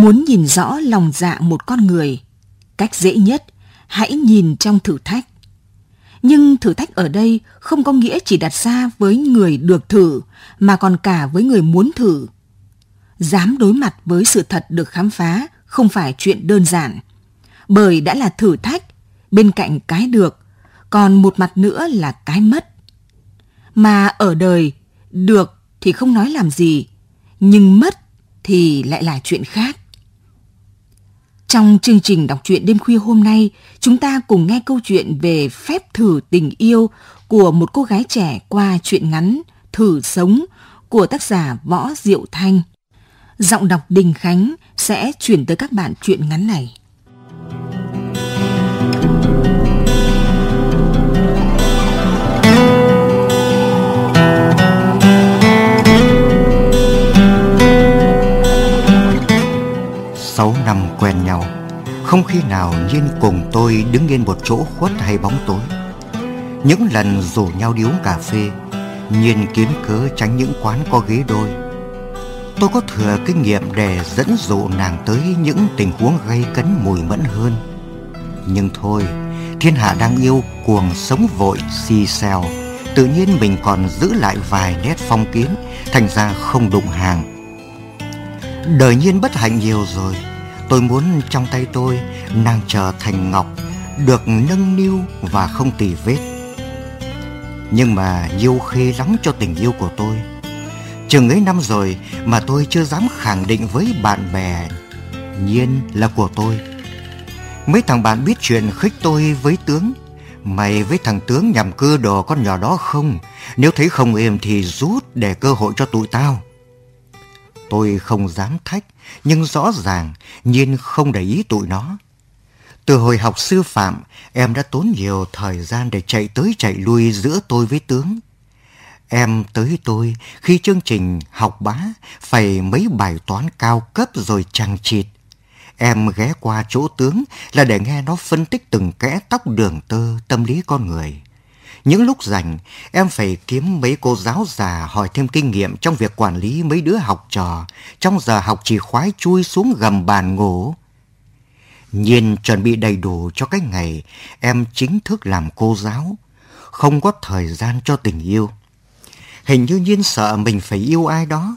Muốn nhìn rõ lòng dạ một con người, cách dễ nhất hãy nhìn trong thử thách. Nhưng thử thách ở đây không có nghĩa chỉ đặt ra với người được thử mà còn cả với người muốn thử. Dám đối mặt với sự thật được khám phá không phải chuyện đơn giản. Bởi đã là thử thách, bên cạnh cái được, còn một mặt nữa là cái mất. Mà ở đời, được thì không nói làm gì, nhưng mất thì lại là chuyện khác. Trong chương trình đọc truyện đêm khuya hôm nay, chúng ta cùng nghe câu chuyện về phép thử tình yêu của một cô gái trẻ qua truyện ngắn Thử Sống của tác giả Võ Diệu Thanh. Giọng đọc Đình Khánh sẽ chuyển tới các bạn truyện ngắn này. Không khi nào Nhiên cùng tôi đứng yên một chỗ khuất hay bóng tối. Những lần rủ nhau đi uống cà phê Nhiên kiếm cớ tránh những quán có ghế đôi. Tôi có thừa kinh nghiệm để dẫn dụ nàng tới những tình huống gây cấn mùi mẫn hơn. Nhưng thôi, thiên hạ đang yêu cuồng sống vội xì xèo. Tự nhiên mình còn giữ lại vài nét phong kiến Thành ra không đụng hàng. Đời nhiên bất hạnh nhiều rồi. Tôi muốn trong tay tôi nàng trở thành ngọc Được nâng niu và không tì vết. Nhưng mà nhiều khê lắm cho tình yêu của tôi. Chừng ấy năm rồi mà tôi chưa dám khẳng định với bạn bè Nhiên là của tôi. Mấy thằng bạn biết chuyện khích tôi với tướng. Mày với thằng tướng nhằm cưa đồ con nhỏ đó không? Nếu thấy không êm thì rút để cơ hội cho tụi tao. Tôi không dám thách, nhưng rõ ràng Nhiên không để ý tụi nó. Từ hồi học sư phạm, em đã tốn nhiều thời gian để chạy tới chạy lui giữa tôi với tướng. Em tới tôi khi chương trình học bá phải mấy bài toán cao cấp rồi chằng chịt. Em ghé qua chỗ tướng là để nghe nó phân tích từng kẽ tóc đường tơ tâm lý con người. Những lúc rảnh, em phải kiếm mấy cô giáo già hỏi thêm kinh nghiệm trong việc quản lý mấy đứa học trò, trong giờ học chỉ khoái chui xuống gầm bàn ngủ. Nhiên chuẩn bị đầy đủ cho cái ngày em chính thức làm cô giáo, không có thời gian cho tình yêu. Hình như Nhiên sợ mình phải yêu ai đó.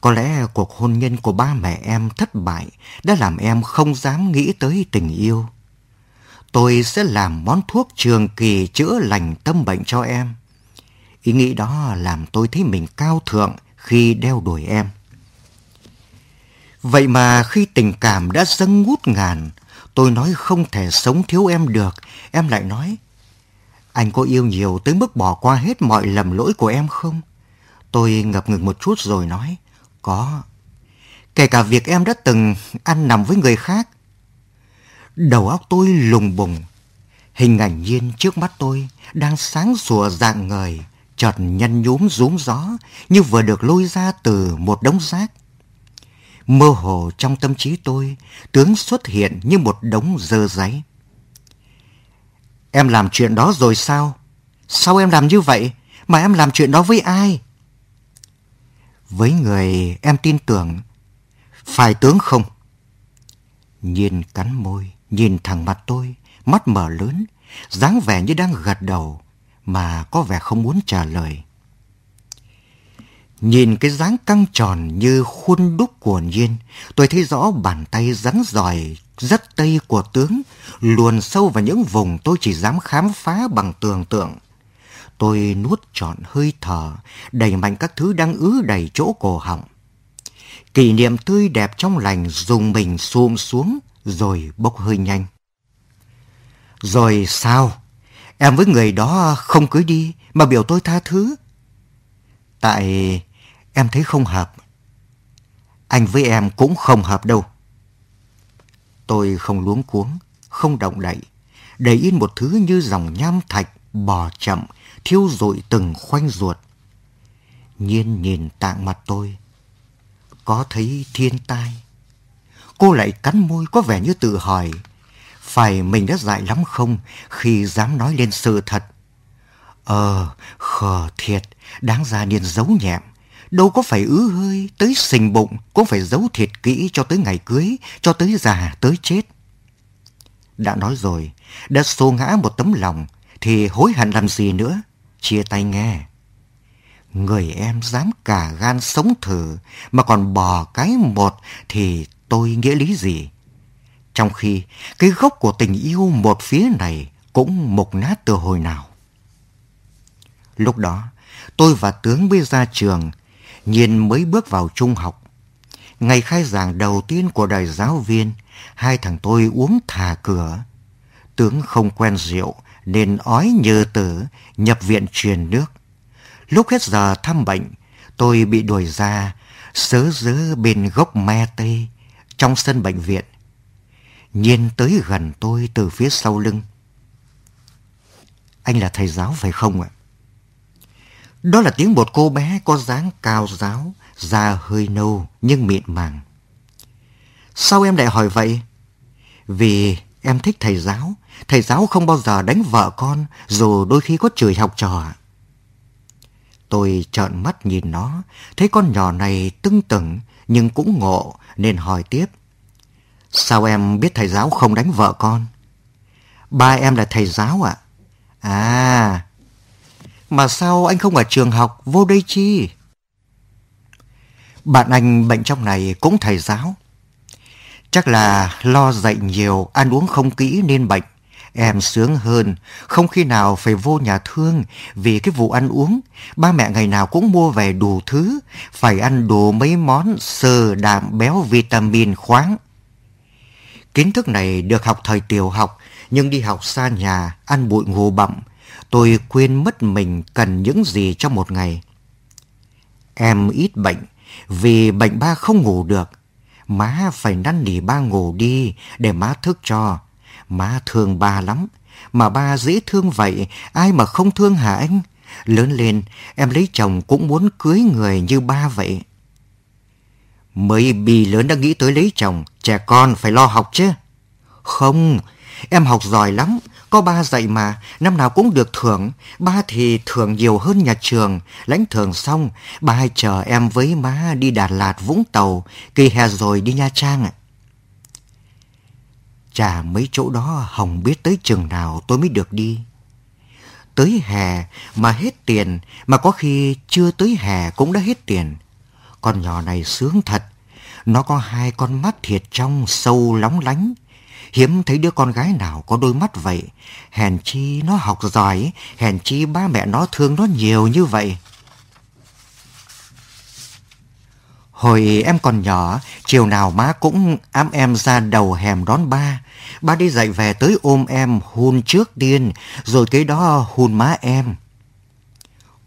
Có lẽ cuộc hôn nhân của ba mẹ em thất bại đã làm em không dám nghĩ tới tình yêu tôi sẽ làm món thuốc trường kỳ chữa lành tâm bệnh cho em. Ý nghĩ đó làm tôi thấy mình cao thượng khi đeo đuổi em. Vậy mà khi tình cảm đã dâng ngút ngàn, tôi nói không thể sống thiếu em được, em lại nói, anh có yêu nhiều tới mức bỏ qua hết mọi lầm lỗi của em không? Tôi ngập ngừng một chút rồi nói, có. Kể cả việc em đã từng ăn nằm với người khác, Đầu óc tôi lùng bùng. Hình ảnh nhiên trước mắt tôi đang sáng sủa dạng ngời, chợt nhăn nhúm rúm gió như vừa được lôi ra từ một đống rác. Mơ hồ trong tâm trí tôi, tướng xuất hiện như một đống dơ giấy. Em làm chuyện đó rồi sao? Sao em làm như vậy? Mà em làm chuyện đó với ai? Với người em tin tưởng. Phải tướng không? Nhiên cắn môi, nhìn thẳng mặt tôi, mắt mở lớn, dáng vẻ như đang gật đầu, mà có vẻ không muốn trả lời. Nhìn cái dáng căng tròn như khuôn đúc của Nhiên, tôi thấy rõ bàn tay rắn giỏi rất tây của tướng luồn sâu vào những vùng tôi chỉ dám khám phá bằng tưởng tượng. Tôi nuốt trọn hơi thở, đẩy mạnh các thứ đang ứ đầy chỗ cổ họng. Kỷ niệm tươi đẹp trong lành dùng mình xùm xuống rồi bốc hơi nhanh. Rồi sao? Em với người đó không cưới đi mà biểu tôi tha thứ. Tại em thấy không hợp. Anh với em cũng không hợp đâu. Tôi không luống cuống, không động đậy, để yên một thứ như dòng nham thạch bò chậm, thiêu rụi từng khoanh ruột. Nhiên nhìn tạng mặt tôi, có thấy thiên tai. Cô lại cắn môi có vẻ như tự hỏi, phải mình đã dại lắm không khi dám nói lên sự thật. Ờ, khờ thiệt, đáng ra nên giấu nhẹm. Đâu có phải ứ hơi, tới sình bụng, cũng phải giấu thiệt kỹ cho tới ngày cưới, cho tới già, tới chết. Đã nói rồi, đã xô ngã một tấm lòng, thì hối hận làm gì nữa, chia tay nghe. Người em dám cả gan sống thử mà còn bỏ cái một thì tôi nghĩa lý gì? Trong khi cái gốc của tình yêu một phía này cũng mục nát từ hồi nào. Lúc đó, tôi và tướng mới ra trường, Nhiên mới bước vào trung học. Ngày khai giảng đầu tiên của đời giáo viên, hai thằng tôi uống thả cửa. Tướng không quen rượu nên ói nhờ tử, nhập viện truyền nước. Lúc hết giờ thăm bệnh, tôi bị đuổi ra, sớ dớ bên gốc me tây, trong sân bệnh viện. Nhiên tới gần tôi từ phía sau lưng. Anh là thầy giáo phải không ạ? Đó là tiếng một cô bé có dáng cao giáo, da hơi nâu nhưng mịn màng. Sao em lại hỏi vậy? Vì em thích thầy giáo. Thầy giáo không bao giờ đánh vợ con, dù đôi khi có chửi học trò. Tôi trợn mắt nhìn nó, thấy con nhỏ này tưng tửng nhưng cũng ngộ nên hỏi tiếp. Sao em biết thầy giáo không đánh vợ con? Ba em là thầy giáo ạ. À? à, mà sao anh không ở trường học vô đây chi? Bạn anh bệnh trong này cũng thầy giáo. Chắc là lo dạy nhiều, ăn uống không kỹ nên bệnh. Em sướng hơn, không khi nào phải vô nhà thương vì cái vụ ăn uống. Ba mẹ ngày nào cũng mua về đủ thứ, phải ăn đủ mấy món sơ đạm béo vitamin khoáng. Kiến thức này được học thời tiểu học, nhưng đi học xa nhà, ăn bụi ngủ bậm, tôi quên mất mình cần những gì trong một ngày. Em ít bệnh, vì bệnh ba không ngủ được. Má phải năn nỉ ba ngủ đi để má thức cho. Má thương ba lắm, mà ba dễ thương vậy, ai mà không thương hả anh? Lớn lên, em lấy chồng cũng muốn cưới người như ba vậy. Mới bì lớn đã nghĩ tới lấy chồng, trẻ con phải lo học chứ. Không, em học giỏi lắm, có ba dạy mà, năm nào cũng được thưởng. Ba thì thưởng nhiều hơn nhà trường. Lãnh thưởng xong, ba hay chờ em với má đi Đà Lạt, Vũng Tàu, kỳ hè rồi đi Nha Trang ạ. Chả mấy chỗ đó Hồng biết tới chừng nào tôi mới được đi. Tới hè mà hết tiền, mà có khi chưa tới hè cũng đã hết tiền. Con nhỏ này sướng thật. Nó có hai con mắt thiệt trong, sâu lóng lánh Hiếm thấy đứa con gái nào có đôi mắt vậy. Hèn chi nó học giỏi, hèn chi ba mẹ nó thương nó nhiều như vậy. Hồi em còn nhỏ, chiều nào má cũng ám em ra đầu hẻm đón ba. Ba đi dạy về tới ôm em hôn trước tiên, rồi cái đó hôn má em.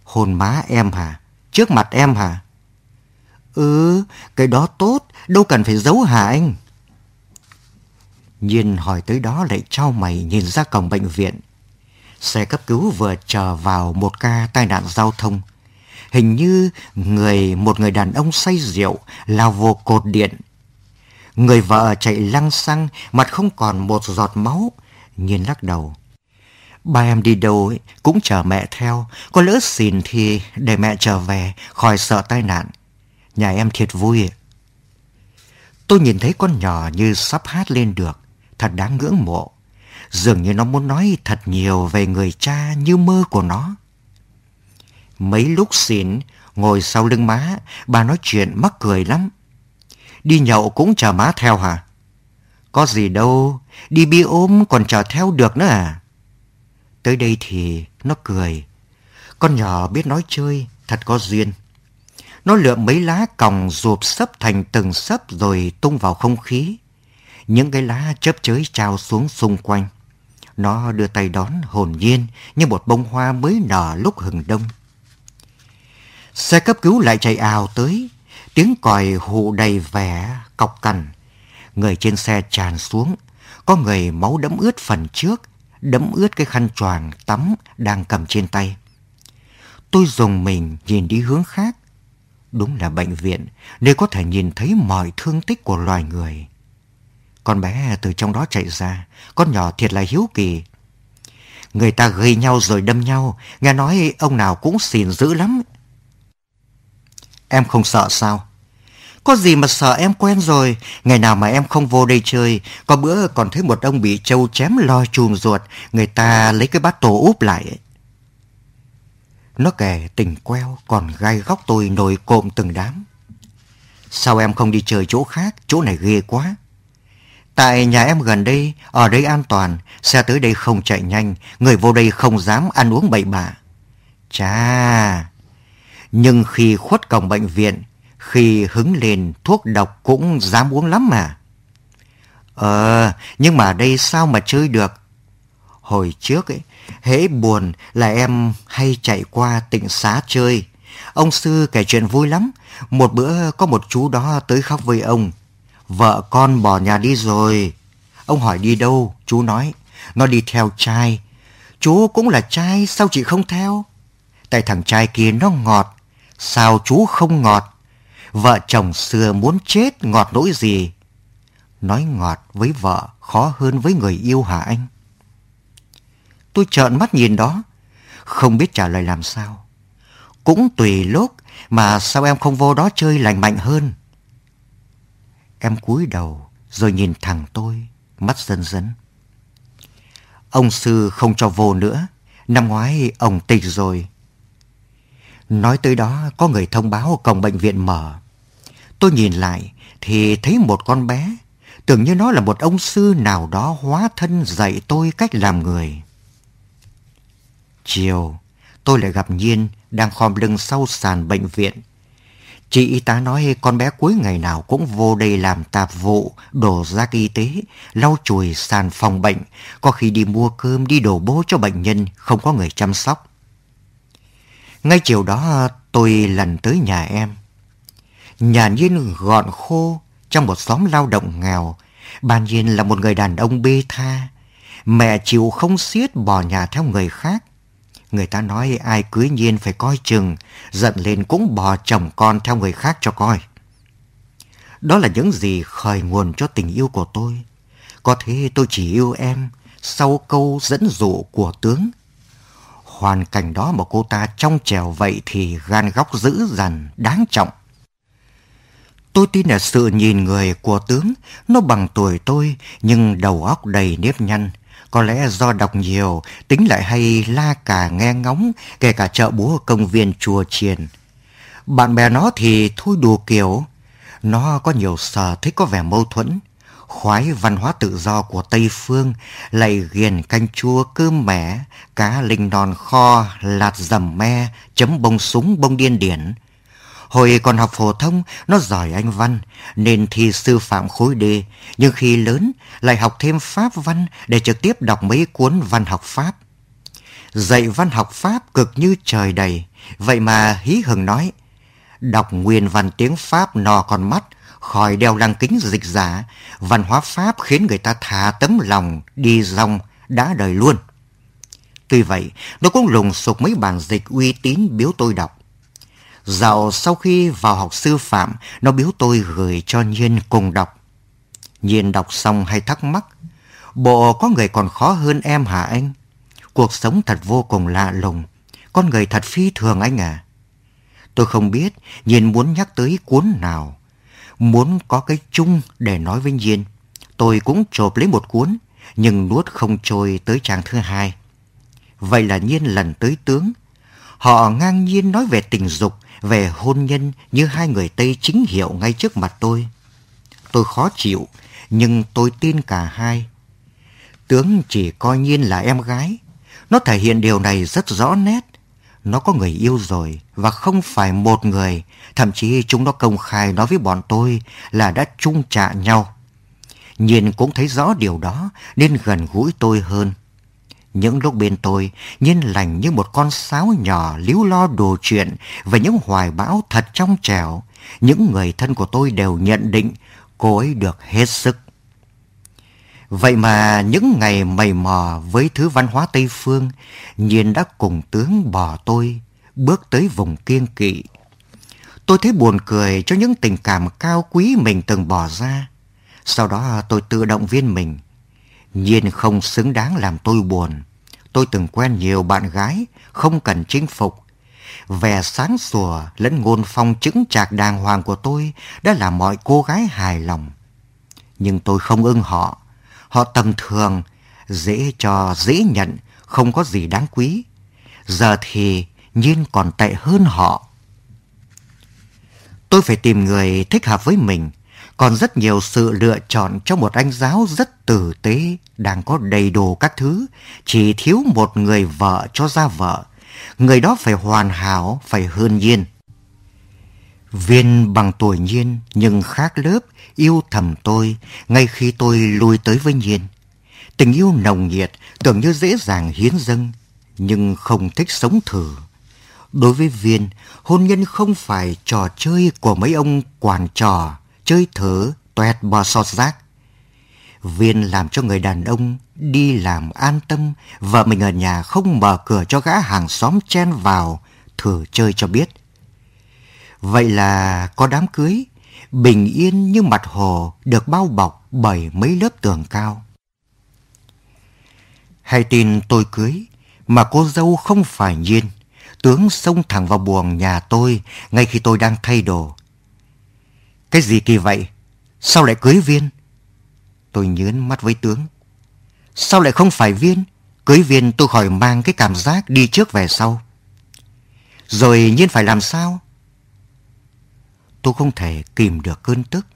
Hôn má em hả? Trước mặt em hả? Ừ, cái đó tốt, đâu cần phải giấu hả anh? Nhiên hỏi tới đó lại trao mày nhìn ra cổng bệnh viện. Xe cấp cứu vừa chờ vào một ca tai nạn giao thông. Hình như người một người đàn ông say rượu lao vô cột điện. Người vợ chạy lăng xăng, mặt không còn một giọt máu. Nhiên lắc đầu. Ba em đi đâu ấy, cũng chờ mẹ theo. Có lỡ xìn thì để mẹ trở về, khỏi sợ tai nạn. Nhà em thiệt vui. Tôi nhìn thấy con nhỏ như sắp hát lên được thật đáng ngưỡng mộ. Dường như nó muốn nói thật nhiều về người cha như mơ của nó. Mấy lúc xỉn, Ngồi sau lưng má, bà nói chuyện mắc cười lắm. Đi nhậu cũng chờ má theo hả? Có gì đâu, đi bi ốm còn chờ theo được nữa à? Tới đây thì nó cười. Con nhỏ biết nói chơi, thật có duyên. Nó lượm mấy lá còng rụp sấp thành từng sấp rồi tung vào không khí. Những cái lá chớp chới trao xuống xung quanh. Nó đưa tay đón hồn nhiên như một bông hoa mới nở lúc hừng đông. Xe cấp cứu lại chạy ào tới, tiếng còi hụ đầy vẻ, cọc cằn. Người trên xe tràn xuống, có người máu đẫm ướt phần trước, đẫm ướt cái khăn choàng tắm đang cầm trên tay. Tôi dùng mình nhìn đi hướng khác. Đúng là bệnh viện, nơi có thể nhìn thấy mọi thương tích của loài người. Con bé từ trong đó chạy ra, con nhỏ thiệt là hiếu kỳ. Người ta gây nhau rồi đâm nhau, nghe nói ông nào cũng xỉn dữ lắm. Em không sợ sao? Có gì mà sợ em quen rồi, ngày nào mà em không vô đây chơi, có bữa còn thấy một ông bị trâu chém lo chùm ruột, người ta lấy cái bát tổ úp lại. Nó kể tình queo còn gai góc tôi nổi cộm từng đám. Sao em không đi chơi chỗ khác, chỗ này ghê quá. Tại nhà em gần đây, ở đây an toàn, xe tới đây không chạy nhanh, người vô đây không dám ăn uống bậy bạ. Chà, nhưng khi khuất cổng bệnh viện, khi hứng lên thuốc độc cũng dám uống lắm mà. Ờ, nhưng mà đây sao mà chơi được? Hồi trước ấy, hễ buồn là em hay chạy qua tịnh xá chơi. Ông sư kể chuyện vui lắm. Một bữa có một chú đó tới khóc với ông. Vợ con bỏ nhà đi rồi. Ông hỏi đi đâu, chú nói. Nó đi theo trai. Chú cũng là trai, sao chị không theo? Tại thằng trai kia nó ngọt. Sao chú không ngọt? Vợ chồng xưa muốn chết ngọt nỗi gì? Nói ngọt với vợ khó hơn với người yêu hả anh? Tôi trợn mắt nhìn đó, không biết trả lời làm sao. Cũng tùy lúc mà sao em không vô đó chơi lành mạnh hơn. Em cúi đầu rồi nhìn thẳng tôi, mắt dần dần. Ông sư không cho vô nữa, năm ngoái ông tịch rồi. Nói tới đó có người thông báo cổng bệnh viện mở. Tôi nhìn lại thì thấy một con bé, tưởng như nó là một ông sư nào đó hóa thân dạy tôi cách làm người. Chiều, tôi lại gặp Nhiên đang khom lưng sau sàn bệnh viện. Chị y tá nói con bé cuối ngày nào cũng vô đây làm tạp vụ, đổ rác y tế, lau chùi sàn phòng bệnh, có khi đi mua cơm, đi đổ bố cho bệnh nhân, không có người chăm sóc. Ngay chiều đó tôi lần tới nhà em. Nhà Nhiên gọn khô trong một xóm lao động nghèo. Bà Nhiên là một người đàn ông bê tha. Mẹ chịu không xiết bỏ nhà theo người khác. Người ta nói ai cưới Nhiên phải coi chừng, giận lên cũng bỏ chồng con theo người khác cho coi. Đó là những gì khởi nguồn cho tình yêu của tôi. Có thế tôi chỉ yêu em sau câu dẫn dụ của tướng hoàn cảnh đó mà cô ta trong trèo vậy thì gan góc dữ dằn, đáng trọng. Tôi tin là sự nhìn người của tướng, nó bằng tuổi tôi nhưng đầu óc đầy nếp nhăn. Có lẽ do đọc nhiều, tính lại hay la cả nghe ngóng, kể cả chợ búa công viên chùa chiền. Bạn bè nó thì thôi đùa kiểu, nó có nhiều sở thích có vẻ mâu thuẫn khoái văn hóa tự do của Tây Phương, lại ghiền canh chua cơm mẻ, cá linh non kho, lạt dầm me, chấm bông súng bông điên điển. Hồi còn học phổ thông, nó giỏi anh văn, nên thi sư phạm khối D, nhưng khi lớn lại học thêm Pháp văn để trực tiếp đọc mấy cuốn văn học Pháp. Dạy văn học Pháp cực như trời đầy, vậy mà hí hừng nói, đọc nguyên văn tiếng Pháp no còn mắt, khỏi đeo lăng kính dịch giả, văn hóa Pháp khiến người ta thả tấm lòng đi rong đã đời luôn. Tuy vậy, nó cũng lùng sục mấy bản dịch uy tín biếu tôi đọc. Dạo sau khi vào học sư phạm, nó biếu tôi gửi cho Nhiên cùng đọc. Nhiên đọc xong hay thắc mắc, bộ có người còn khó hơn em hả anh? Cuộc sống thật vô cùng lạ lùng, con người thật phi thường anh à. Tôi không biết Nhiên muốn nhắc tới cuốn nào, muốn có cái chung để nói với Nhiên. Tôi cũng chộp lấy một cuốn, nhưng nuốt không trôi tới trang thứ hai. Vậy là Nhiên lần tới tướng. Họ ngang nhiên nói về tình dục, về hôn nhân như hai người Tây chính hiệu ngay trước mặt tôi. Tôi khó chịu, nhưng tôi tin cả hai. Tướng chỉ coi nhiên là em gái. Nó thể hiện điều này rất rõ nét. Nó có người yêu rồi và không phải một người. Thậm chí chúng nó công khai nói với bọn tôi là đã chung chạ nhau. Nhiên cũng thấy rõ điều đó nên gần gũi tôi hơn. Những lúc bên tôi, Nhiên lành như một con sáo nhỏ líu lo đồ chuyện về những hoài bão thật trong trẻo. Những người thân của tôi đều nhận định cô ấy được hết sức. Vậy mà những ngày mầy mò với thứ văn hóa Tây Phương, Nhiên đã cùng tướng bỏ tôi, bước tới vùng kiên kỵ. Tôi thấy buồn cười cho những tình cảm cao quý mình từng bỏ ra. Sau đó tôi tự động viên mình. Nhiên không xứng đáng làm tôi buồn. Tôi từng quen nhiều bạn gái, không cần chinh phục. Vẻ sáng sủa lẫn ngôn phong chứng trạc đàng hoàng của tôi đã làm mọi cô gái hài lòng. Nhưng tôi không ưng họ. Họ tầm thường, dễ cho, dễ nhận, không có gì đáng quý. Giờ thì nhiên còn tệ hơn họ. Tôi phải tìm người thích hợp với mình, còn rất nhiều sự lựa chọn cho một anh giáo rất tử tế, đang có đầy đủ các thứ, chỉ thiếu một người vợ cho ra vợ. Người đó phải hoàn hảo, phải hơn nhiên. Viên bằng tuổi nhiên nhưng khác lớp, yêu thầm tôi ngay khi tôi lui tới với nhiên. Tình yêu nồng nhiệt tưởng như dễ dàng hiến dâng, nhưng không thích sống thử. Đối với Viên, hôn nhân không phải trò chơi của mấy ông quản trò, chơi thử, toẹt bò sọt rác. Viên làm cho người đàn ông đi làm an tâm, vợ mình ở nhà không mở cửa cho gã hàng xóm chen vào, thử chơi cho biết. Vậy là có đám cưới, bình yên như mặt hồ được bao bọc bởi mấy lớp tường cao. Hay tin tôi cưới, mà cô dâu không phải nhiên. Tướng xông thẳng vào buồng nhà tôi ngay khi tôi đang thay đồ. Cái gì kỳ vậy? Sao lại cưới viên? Tôi nhớn mắt với tướng. Sao lại không phải viên? Cưới viên tôi khỏi mang cái cảm giác đi trước về sau. Rồi nhiên phải làm sao? Tôi không thể kìm được cơn tức.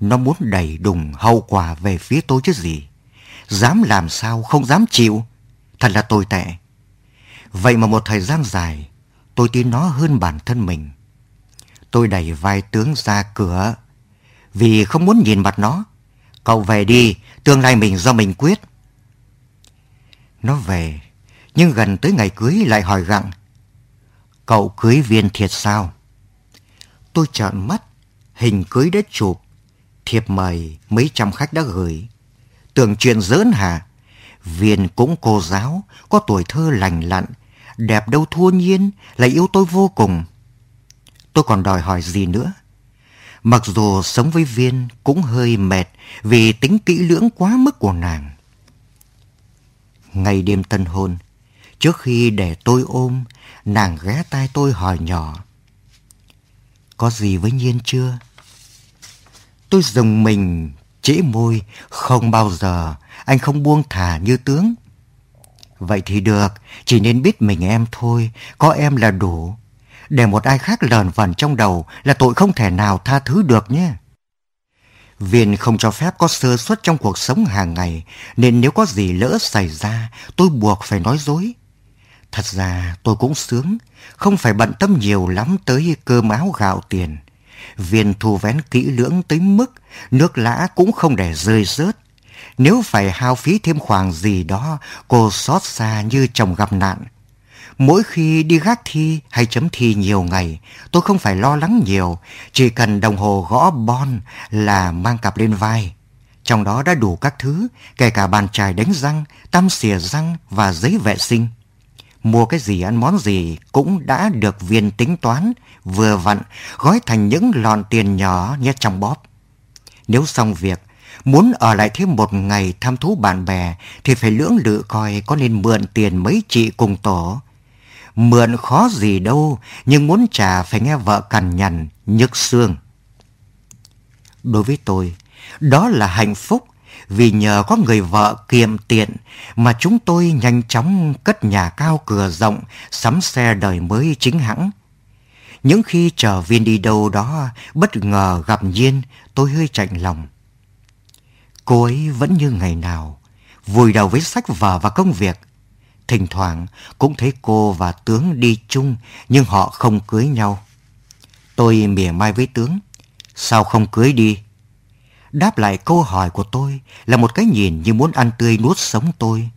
Nó muốn đẩy đùng hậu quả về phía tôi chứ gì. Dám làm sao không dám chịu. Thật là tồi tệ. Vậy mà một thời gian dài, tôi tin nó hơn bản thân mình. Tôi đẩy vai tướng ra cửa vì không muốn nhìn mặt nó. Cậu về đi, tương lai mình do mình quyết. Nó về, nhưng gần tới ngày cưới lại hỏi gặng. Cậu cưới viên thiệt sao? Tôi trợn mắt, hình cưới đã chụp, thiệp mời mấy trăm khách đã gửi. Tưởng chuyện giỡn hả? Viên cũng cô giáo, có tuổi thơ lành lặn, đẹp đâu thua nhiên, lại yêu tôi vô cùng. Tôi còn đòi hỏi gì nữa? Mặc dù sống với Viên cũng hơi mệt vì tính kỹ lưỡng quá mức của nàng. Ngày đêm tân hôn, trước khi để tôi ôm, nàng ghé tai tôi hỏi nhỏ. Có gì với Nhiên chưa? Tôi dùng mình, trễ môi, không bao giờ, anh không buông thả như tướng. Vậy thì được, chỉ nên biết mình em thôi, có em là đủ. Để một ai khác lờn vẩn trong đầu là tội không thể nào tha thứ được nhé. Viên không cho phép có sơ suất trong cuộc sống hàng ngày, nên nếu có gì lỡ xảy ra, tôi buộc phải nói dối. Thật ra tôi cũng sướng, không phải bận tâm nhiều lắm tới cơm áo gạo tiền. Viên thu vén kỹ lưỡng tới mức nước lã cũng không để rơi rớt. Nếu phải hao phí thêm khoản gì đó, cô xót xa như chồng gặp nạn. Mỗi khi đi gác thi hay chấm thi nhiều ngày, tôi không phải lo lắng nhiều, chỉ cần đồng hồ gõ bon là mang cặp lên vai. Trong đó đã đủ các thứ, kể cả bàn chải đánh răng, tăm xìa răng và giấy vệ sinh. Mua cái gì ăn món gì cũng đã được viên tính toán, vừa vặn, gói thành những lọn tiền nhỏ nhét trong bóp. Nếu xong việc, muốn ở lại thêm một ngày thăm thú bạn bè thì phải lưỡng lự coi có nên mượn tiền mấy chị cùng tổ. Mượn khó gì đâu, nhưng muốn trả phải nghe vợ cằn nhằn, nhức xương. Đối với tôi, đó là hạnh phúc vì nhờ có người vợ kiệm tiện mà chúng tôi nhanh chóng cất nhà cao cửa rộng, sắm xe đời mới chính hãng. Những khi chờ viên đi đâu đó, bất ngờ gặp Nhiên, tôi hơi chạnh lòng. Cô ấy vẫn như ngày nào, vùi đầu với sách vở và công việc. Thỉnh thoảng cũng thấy cô và Tướng đi chung, nhưng họ không cưới nhau. Tôi mỉa mai với Tướng, sao không cưới đi? Đáp lại câu hỏi của tôi là một cái nhìn như muốn ăn tươi nuốt sống tôi.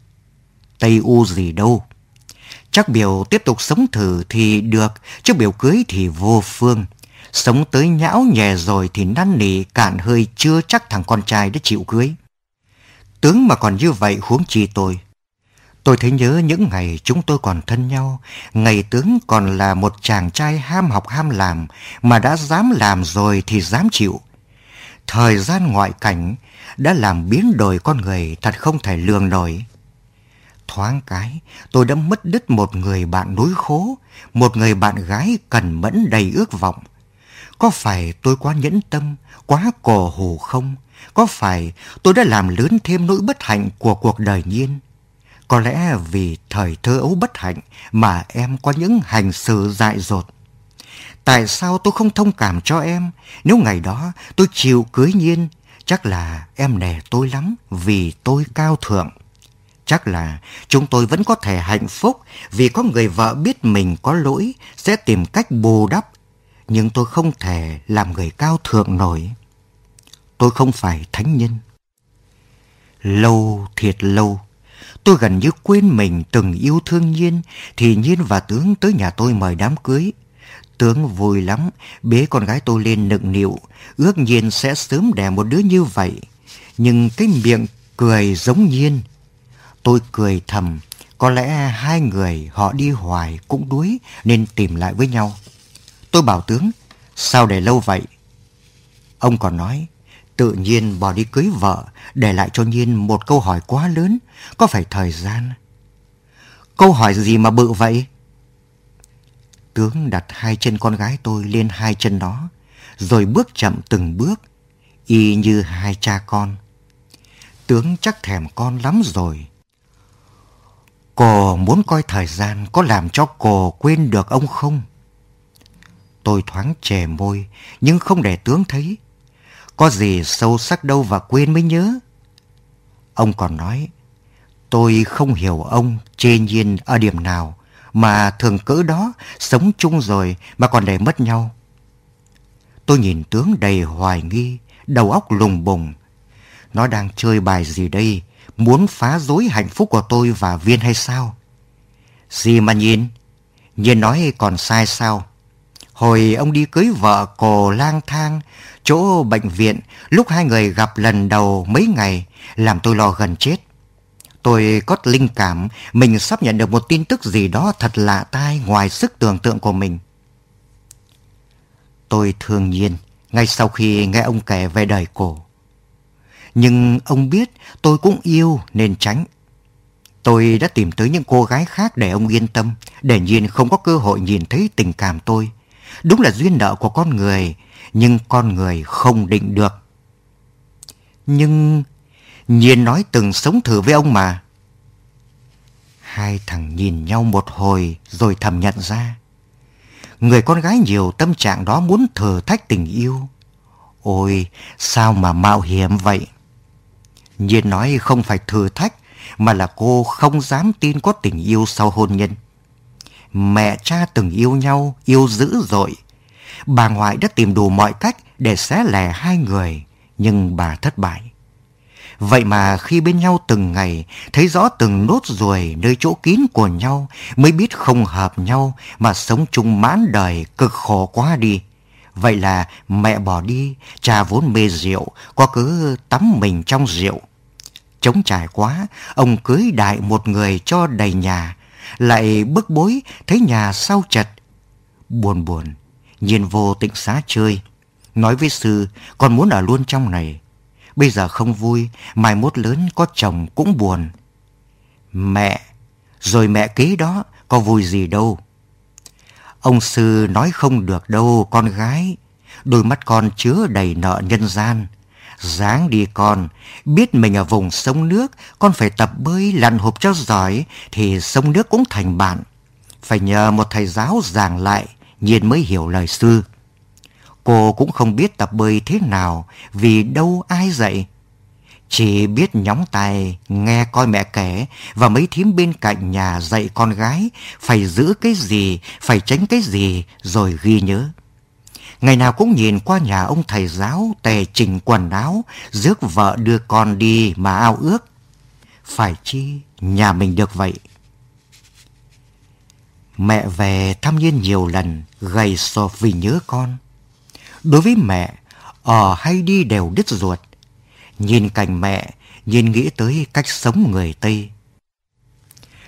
Tây U gì đâu. Chắc biểu tiếp tục sống thử thì được, chứ biểu cưới thì vô phương. Sống tới nhão nhè rồi thì năn nỉ cạn hơi chưa chắc thằng con trai đã chịu cưới. Tướng mà còn như vậy huống chi tôi. Tôi thấy nhớ những ngày chúng tôi còn thân nhau, ngày tướng còn là một chàng trai ham học ham làm, mà đã dám làm rồi thì dám chịu. Thời gian ngoại cảnh đã làm biến đổi con người thật không thể lường nổi. Thoáng cái, tôi đã mất đứt một người bạn núi khố, một người bạn gái cần mẫn đầy ước vọng. Có phải tôi quá nhẫn tâm, quá cổ hủ không? Có phải tôi đã làm lớn thêm nỗi bất hạnh của cuộc đời nhiên? Có lẽ vì thời thơ ấu bất hạnh mà em có những hành xử dại dột. Tại sao tôi không thông cảm cho em? Nếu ngày đó tôi chịu cưới nhiên, chắc là em nể tôi lắm vì tôi cao thượng. Chắc là chúng tôi vẫn có thể hạnh phúc vì có người vợ biết mình có lỗi sẽ tìm cách bù đắp. Nhưng tôi không thể làm người cao thượng nổi. Tôi không phải thánh nhân. Lâu thiệt lâu, tôi gần như quên mình từng yêu thương Nhiên thì Nhiên và Tướng tới nhà tôi mời đám cưới. Tướng vui lắm, bế con gái tôi lên nựng nịu, ước nhiên sẽ sớm đẻ một đứa như vậy. Nhưng cái miệng cười giống nhiên. Tôi cười thầm, có lẽ hai người họ đi hoài cũng đuối nên tìm lại với nhau. Tôi bảo tướng, sao để lâu vậy? Ông còn nói, tự nhiên bỏ đi cưới vợ, để lại cho Nhiên một câu hỏi quá lớn, có phải thời gian? Câu hỏi gì mà bự vậy? Tướng đặt hai chân con gái tôi lên hai chân nó, rồi bước chậm từng bước, y như hai cha con. Tướng chắc thèm con lắm rồi. Cô muốn coi thời gian có làm cho cô quên được ông không? Tôi thoáng chè môi, nhưng không để tướng thấy. Có gì sâu sắc đâu và quên mới nhớ. Ông còn nói, tôi không hiểu ông chê nhiên ở điểm nào mà thường cỡ đó sống chung rồi mà còn để mất nhau. Tôi nhìn tướng đầy hoài nghi, đầu óc lùng bùng. Nó đang chơi bài gì đây? Muốn phá rối hạnh phúc của tôi và Viên hay sao? Gì mà nhìn? Nhìn nói còn sai sao? Hồi ông đi cưới vợ cổ lang thang, chỗ bệnh viện, lúc hai người gặp lần đầu mấy ngày, làm tôi lo gần chết. Tôi có linh cảm mình sắp nhận được một tin tức gì đó thật lạ tai ngoài sức tưởng tượng của mình. Tôi thường nhiên ngay sau khi nghe ông kể về đời cổ. Nhưng ông biết tôi cũng yêu nên tránh. Tôi đã tìm tới những cô gái khác để ông yên tâm, để nhiên không có cơ hội nhìn thấy tình cảm tôi. Đúng là duyên nợ của con người, nhưng con người không định được. Nhưng Nhiên nói từng sống thử với ông mà. Hai thằng nhìn nhau một hồi rồi thầm nhận ra. Người con gái nhiều tâm trạng đó muốn thử thách tình yêu. Ôi, sao mà mạo hiểm vậy? Nhiên nói không phải thử thách, mà là cô không dám tin có tình yêu sau hôn nhân. Mẹ cha từng yêu nhau, yêu dữ dội. Bà ngoại đã tìm đủ mọi cách để xé lẻ hai người, nhưng bà thất bại. Vậy mà khi bên nhau từng ngày, thấy rõ từng nốt ruồi nơi chỗ kín của nhau, mới biết không hợp nhau mà sống chung mãn đời cực khổ quá đi. Vậy là mẹ bỏ đi, cha vốn mê rượu, có cứ tắm mình trong rượu. Chống trải quá, ông cưới đại một người cho đầy nhà, lại bức bối thấy nhà sau chật. Buồn buồn, nhìn vô tịnh xá chơi. Nói với sư, con muốn ở luôn trong này. Bây giờ không vui, mai mốt lớn có chồng cũng buồn. Mẹ, rồi mẹ kế đó có vui gì đâu. Ông sư nói không được đâu con gái. Đôi mắt con chứa đầy nợ nhân gian. Dáng đi con, biết mình ở vùng sông nước, con phải tập bơi lặn hộp cho giỏi, thì sông nước cũng thành bạn. Phải nhờ một thầy giáo giảng lại, Nhiên mới hiểu lời sư. Cô cũng không biết tập bơi thế nào, vì đâu ai dạy. Chỉ biết nhóng tay, nghe coi mẹ kể và mấy thím bên cạnh nhà dạy con gái phải giữ cái gì, phải tránh cái gì rồi ghi nhớ. Ngày nào cũng nhìn qua nhà ông thầy giáo tề chỉnh quần áo, rước vợ đưa con đi mà ao ước. Phải chi nhà mình được vậy? Mẹ về thăm Nhiên nhiều lần, gầy sộp vì nhớ con. Đối với mẹ, ở hay đi đều đứt ruột. Nhìn cảnh mẹ, nhìn nghĩ tới cách sống người Tây.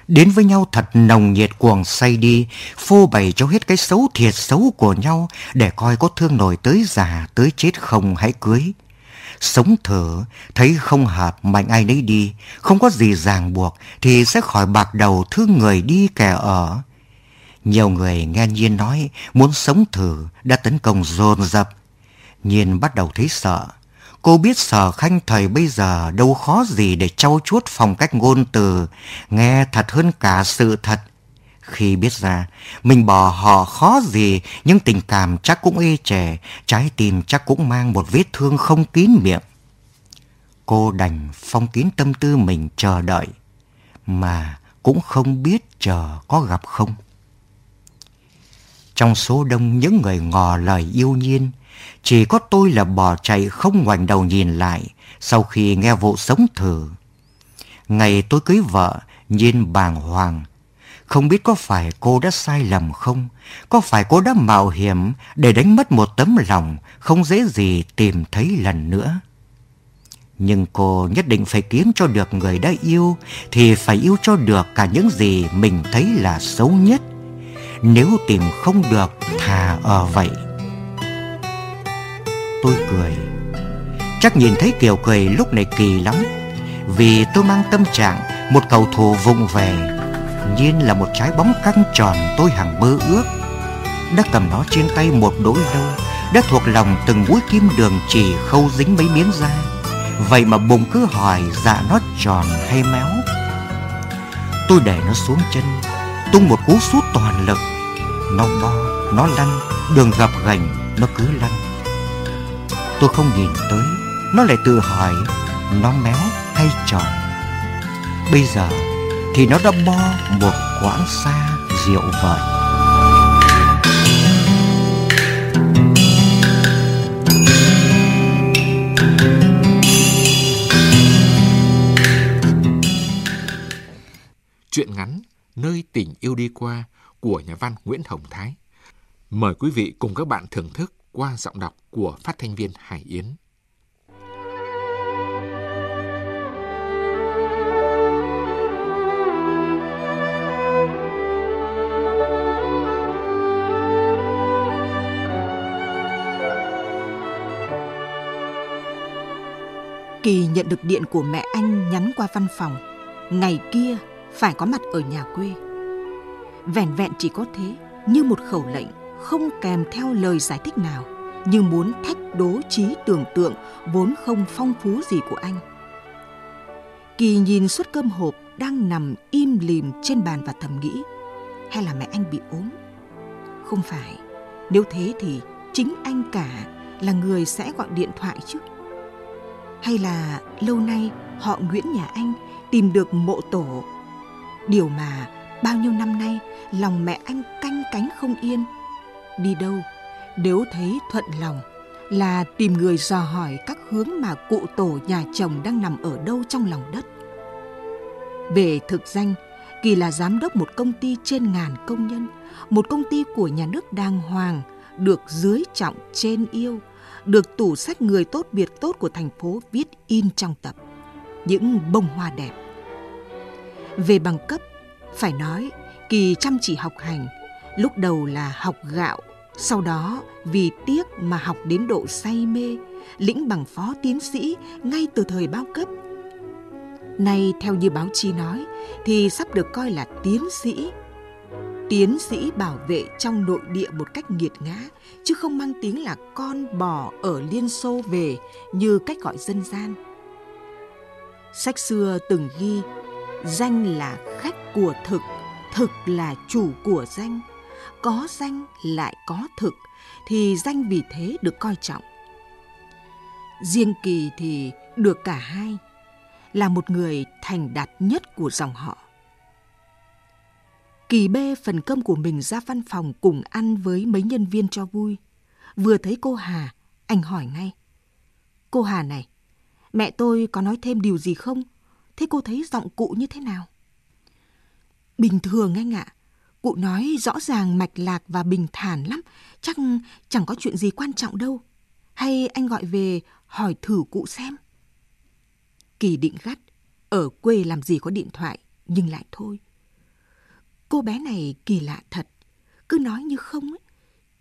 Đến với nhau thật nồng nhiệt cuồng say đi, phô bày cho hết cái xấu thiệt xấu của nhau để coi có thương nổi tới già, tới chết không hãy cưới. Sống thở, thấy không hợp mạnh ai nấy đi, không có gì ràng buộc thì sẽ khỏi bạc đầu thương người đi kẻ ở. Nhiều người nghe Nhiên nói muốn sống thử đã tấn công dồn dập. Nhiên bắt đầu thấy sợ. Cô biết sở khanh thời bây giờ đâu khó gì để trau chuốt phong cách ngôn từ, nghe thật hơn cả sự thật. Khi biết ra, mình bỏ họ khó gì, nhưng tình cảm chắc cũng ê chề, trái tim chắc cũng mang một vết thương không kín miệng. Cô đành phong kín tâm tư mình chờ đợi, mà cũng không biết chờ có gặp không. Trong số đông những người ngò lời yêu nhiên, chỉ có tôi là bỏ chạy không ngoảnh đầu nhìn lại sau khi nghe vụ sống thử. Ngày tôi cưới vợ, nhiên bàng hoàng. Không biết có phải cô đã sai lầm không? Có phải cô đã mạo hiểm để đánh mất một tấm lòng không dễ gì tìm thấy lần nữa? Nhưng cô nhất định phải kiếm cho được người đã yêu thì phải yêu cho được cả những gì mình thấy là xấu nhất. Nếu tìm không được, thà ở vậy. Tôi cười. Chắc nhìn thấy Kiều cười lúc này kỳ lắm. Vì tôi mang tâm trạng Một cầu thủ vụng về. Nhiên là một trái bóng căng tròn tôi hằng mơ ước. Đã cầm nó trên tay một đỗi lâu Đã thuộc lòng từng mũi kim đường chỉ khâu dính mấy miếng da. Vậy mà bụng cứ hỏi dạ nó tròn hay méo? Tôi để nó xuống chân Tung một cú sút toàn lực. Nó bo, nó lăn Đường gập gành, nó cứ lăn. Tôi không nhìn tới Nó lại tự hỏi Nó méo hay tròn? Bây giờ thì nó đã bo một quãng xa diệu vời. Chuyện ngắn Nơi tình yêu đi qua của nhà văn Nguyễn Hồng Thái. Mời quý vị cùng các bạn thưởng thức qua giọng đọc của phát thanh viên Hải Yến. Kỳ nhận được điện của mẹ anh nhắn qua văn phòng. Ngày kia phải có mặt ở nhà quê. Vẻn vẹn chỉ có thế, như một khẩu lệnh không kèm theo lời giải thích nào như muốn thách đố trí tưởng tượng vốn không phong phú gì của anh. Kỳ nhìn suất cơm hộp đang nằm im lìm trên bàn và thầm nghĩ hay là mẹ anh bị ốm? Không phải, nếu thế thì chính anh cả là người sẽ gọi điện thoại chứ. Hay là lâu nay họ Nguyễn nhà anh tìm được mộ tổ. Điều mà bao nhiêu năm nay lòng mẹ anh canh cánh không yên đi đâu nếu thấy thuận lòng là tìm người dò hỏi các hướng mà cụ tổ nhà chồng đang nằm ở đâu trong lòng đất. Về thực danh, Kỳ là giám đốc một công ty trên ngàn công nhân, một công ty của nhà nước đàng hoàng, được dưới trọng trên yêu, được tủ sách người tốt biệt tốt của thành phố viết in trong tập. Những bông hoa đẹp. Về bằng cấp, phải nói Kỳ chăm chỉ học hành, lúc đầu là học gạo sau đó, vì tiếc mà học đến độ say mê, lĩnh bằng phó tiến sĩ ngay từ thời bao cấp. Nay theo như báo chí nói thì sắp được coi là tiến sĩ. tiến sĩ bảo vệ trong nội địa một cách nghiệt ngã, chứ không mang tiếng là con bò ở Liên Xô về như cách gọi dân gian. Sách xưa từng ghi, danh là khách của thực, thực là chủ của danh. Có danh lại có thực, thì danh vì thế được coi trọng. Riêng Kỳ thì được cả hai, là một người thành đạt nhất của dòng họ. Kỳ bê phần cơm của mình ra văn phòng cùng ăn với mấy nhân viên cho vui. Vừa thấy cô Hà, anh hỏi ngay. Cô Hà này, mẹ tôi có nói thêm điều gì không? Thế cô thấy giọng cụ như thế nào? Bình thường anh ạ. Cụ nói rõ ràng mạch lạc và bình thản lắm. Chắc chẳng có chuyện gì quan trọng đâu. Hay anh gọi về hỏi thử cụ xem. Kỳ định gắt. Ở quê làm gì có điện thoại, nhưng lại thôi. Cô bé này kỳ lạ thật, cứ nói như không ấy,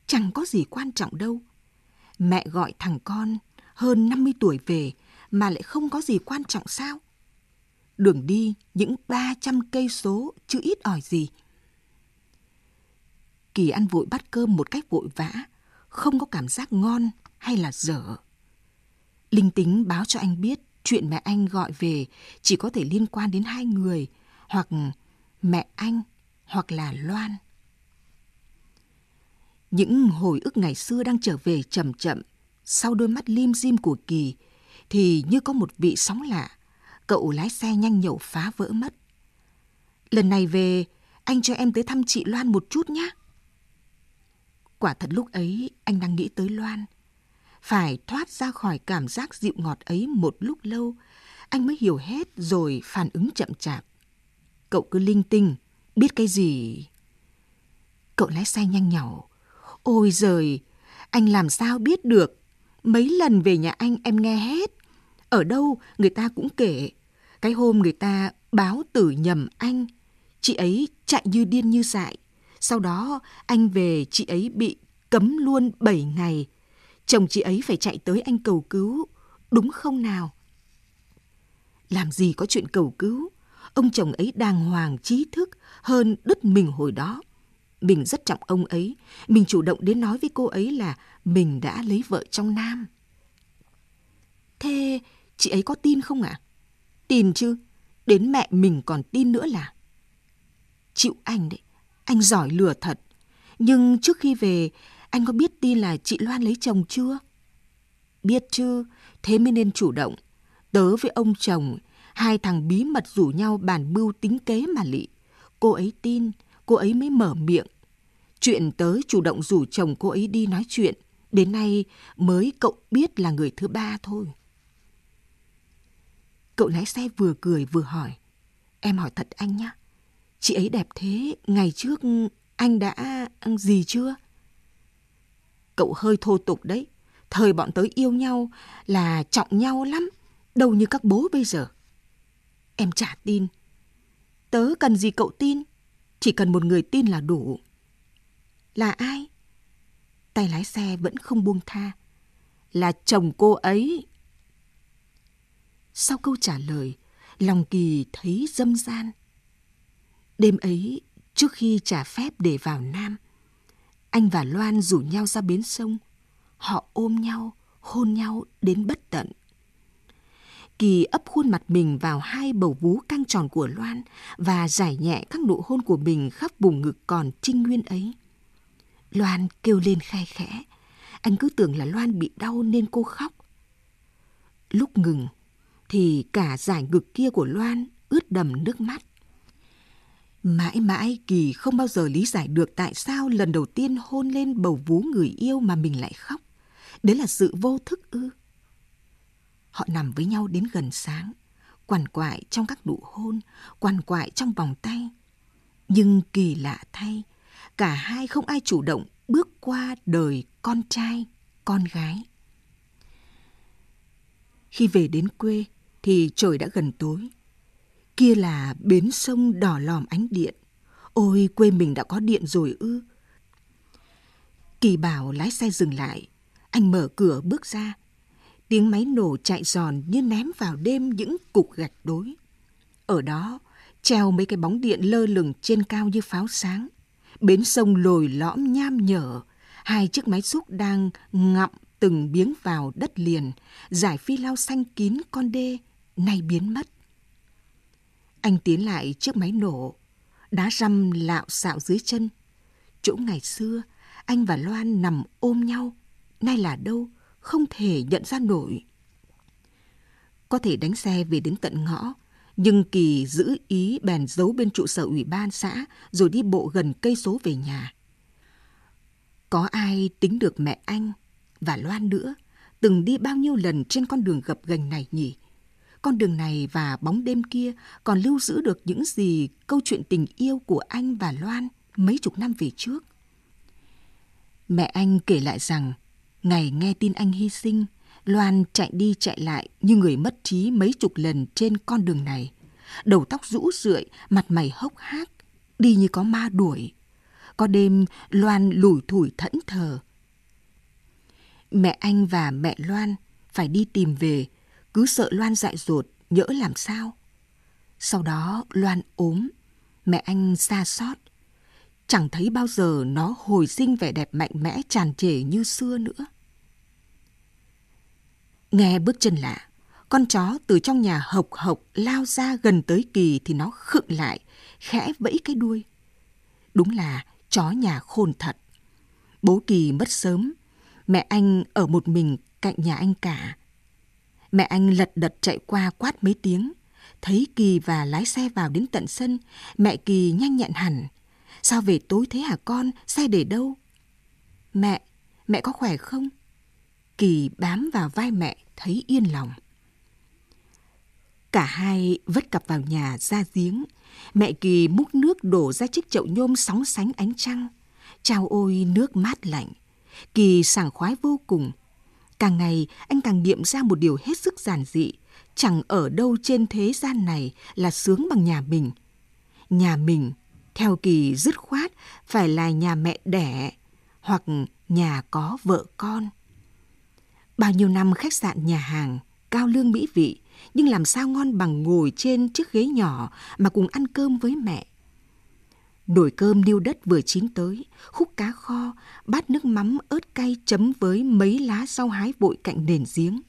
chẳng có gì quan trọng đâu. Mẹ gọi thằng con hơn 50 tuổi về mà lại không có gì quan trọng sao? Đường đi những 300 cây số chứ ít ỏi gì. Kỳ ăn vội bát cơm một cách vội vã, không có cảm giác ngon hay là dở. Linh tính báo cho anh biết chuyện mẹ anh gọi về chỉ có thể liên quan đến hai người, hoặc mẹ anh hoặc là Loan. Những hồi ức ngày xưa đang trở về chậm chậm, sau đôi mắt lim dim của Kỳ, thì như có một vị sóng lạ, cậu lái xe nhanh nhậu phá vỡ mất. Lần này về, anh cho em tới thăm chị Loan một chút nhé. Quả thật lúc ấy anh đang nghĩ tới Loan. Phải thoát ra khỏi cảm giác dịu ngọt ấy một lúc lâu, anh mới hiểu hết rồi phản ứng chậm chạp. Cậu cứ linh tinh, Biết cái gì? Cậu lái xe nhanh nhỏ. Ôi giời, anh làm sao biết được? Mấy lần về nhà anh em nghe hết. Ở đâu người ta cũng kể. Cái hôm người ta báo tử nhầm anh. Chị ấy chạy như điên như dại. Sau đó anh về chị ấy bị cấm luôn 7 ngày. Chồng chị ấy phải chạy tới anh cầu cứu. Đúng không nào? Làm gì có chuyện cầu cứu? Ông chồng ấy đàng hoàng trí thức hơn đứt mình hồi đó. Mình rất trọng ông ấy, mình chủ động đến nói với cô ấy là mình đã lấy vợ trong Nam. Thế chị ấy có tin không ạ? À? Tin chứ, đến mẹ mình còn tin nữa là. Chịu anh đấy, anh giỏi lừa thật. Nhưng trước khi về, anh có biết tin là chị Loan lấy chồng chưa? Biết chứ, thế mới nên chủ động. Tớ với ông chồng Hai thằng bí mật rủ nhau bàn mưu tính kế mà lị. Cô ấy tin, cô ấy mới mở miệng. Chuyện tớ chủ động rủ chồng cô ấy đi nói chuyện. Đến nay mới cậu biết là người thứ ba thôi. Cậu lái xe vừa cười vừa hỏi. Em hỏi thật anh nhá. Chị ấy đẹp thế, ngày trước anh đã ăn gì chưa? Cậu hơi thô tục đấy. Thời bọn tới yêu nhau là trọng nhau lắm. Đâu như các bố bây giờ. Em chả tin. Tớ cần gì cậu tin? Chỉ cần một người tin là đủ. Là ai? Tay lái xe vẫn không buông tha. Là chồng cô ấy. Sau câu trả lời, lòng kỳ thấy dâm gian. Đêm ấy, trước khi trả phép để vào Nam, anh và Loan rủ nhau ra bến sông. Họ ôm nhau, hôn nhau đến bất tận. Kỳ ấp khuôn mặt mình vào hai bầu vú căng tròn của Loan và giải nhẹ các nụ hôn của mình khắp vùng ngực còn trinh nguyên ấy. Loan kêu lên khai khẽ. Anh cứ tưởng là Loan bị đau nên cô khóc. Lúc ngừng thì cả giải ngực kia của Loan ướt đầm nước mắt. Mãi mãi Kỳ không bao giờ lý giải được tại sao lần đầu tiên hôn lên bầu vú người yêu mà mình lại khóc. Đấy là sự vô thức ư. Họ nằm với nhau đến gần sáng, quằn quại trong các nụ hôn, quằn quại trong vòng tay. Nhưng kỳ lạ thay, cả hai không ai chủ động bước qua đời con trai, con gái. Khi về đến quê thì trời đã gần tối. Kia là bến sông đỏ lòm ánh điện. Ôi quê mình đã có điện rồi ư. Kỳ bảo lái xe dừng lại. Anh mở cửa bước ra Tiếng máy nổ chạy giòn như ném vào đêm những cục gạch đối. Ở đó, treo mấy cái bóng điện lơ lửng trên cao như pháo sáng. Bến sông lồi lõm nham nhở, hai chiếc máy xúc đang ngậm từng biếng vào đất liền, giải phi lao xanh kín con đê, nay biến mất. Anh tiến lại chiếc máy nổ, đá răm lạo xạo dưới chân. Chỗ ngày xưa, anh và Loan nằm ôm nhau, nay là đâu, không thể nhận ra nổi. Có thể đánh xe về đến tận ngõ, nhưng Kỳ giữ ý bèn giấu bên trụ sở ủy ban xã rồi đi bộ gần cây số về nhà. Có ai tính được mẹ anh và Loan nữa từng đi bao nhiêu lần trên con đường gập ghềnh này nhỉ? Con đường này và bóng đêm kia còn lưu giữ được những gì câu chuyện tình yêu của anh và Loan mấy chục năm về trước. Mẹ anh kể lại rằng, ngày nghe tin anh hy sinh, Loan chạy đi chạy lại như người mất trí mấy chục lần trên con đường này. Đầu tóc rũ rượi, mặt mày hốc hác, đi như có ma đuổi. Có đêm, Loan lủi thủi thẫn thờ. Mẹ anh và mẹ Loan phải đi tìm về, cứ sợ Loan dại dột, nhỡ làm sao. Sau đó Loan ốm, mẹ anh xa xót. Chẳng thấy bao giờ nó hồi sinh vẻ đẹp mạnh mẽ tràn trề như xưa nữa. Nghe bước chân lạ, con chó từ trong nhà hộc hộc lao ra gần tới Kỳ thì nó khựng lại, khẽ vẫy cái đuôi. Đúng là chó nhà khôn thật. Bố Kỳ mất sớm, mẹ anh ở một mình cạnh nhà anh cả. Mẹ anh lật đật chạy qua quát mấy tiếng. Thấy Kỳ và lái xe vào đến tận sân, mẹ Kỳ nhanh nhẹn hẳn. Sao về tối thế hả con, xe để đâu? Mẹ, mẹ có khỏe không? Kỳ bám vào vai mẹ thấy yên lòng. Cả hai vất cặp vào nhà ra giếng. Mẹ Kỳ múc nước đổ ra chiếc chậu nhôm sóng sánh ánh trăng. Chào ôi nước mát lạnh. Kỳ sảng khoái vô cùng. Càng ngày anh càng nghiệm ra một điều hết sức giản dị. Chẳng ở đâu trên thế gian này là sướng bằng nhà mình. Nhà mình, theo Kỳ dứt khoát, phải là nhà mẹ đẻ hoặc nhà có vợ con. Bao nhiêu năm khách sạn nhà hàng, cao lương mỹ vị, nhưng làm sao ngon bằng ngồi trên chiếc ghế nhỏ mà cùng ăn cơm với mẹ. Nồi cơm niêu đất vừa chín tới, khúc cá kho, bát nước mắm ớt cay chấm với mấy lá rau hái vội cạnh nền giếng.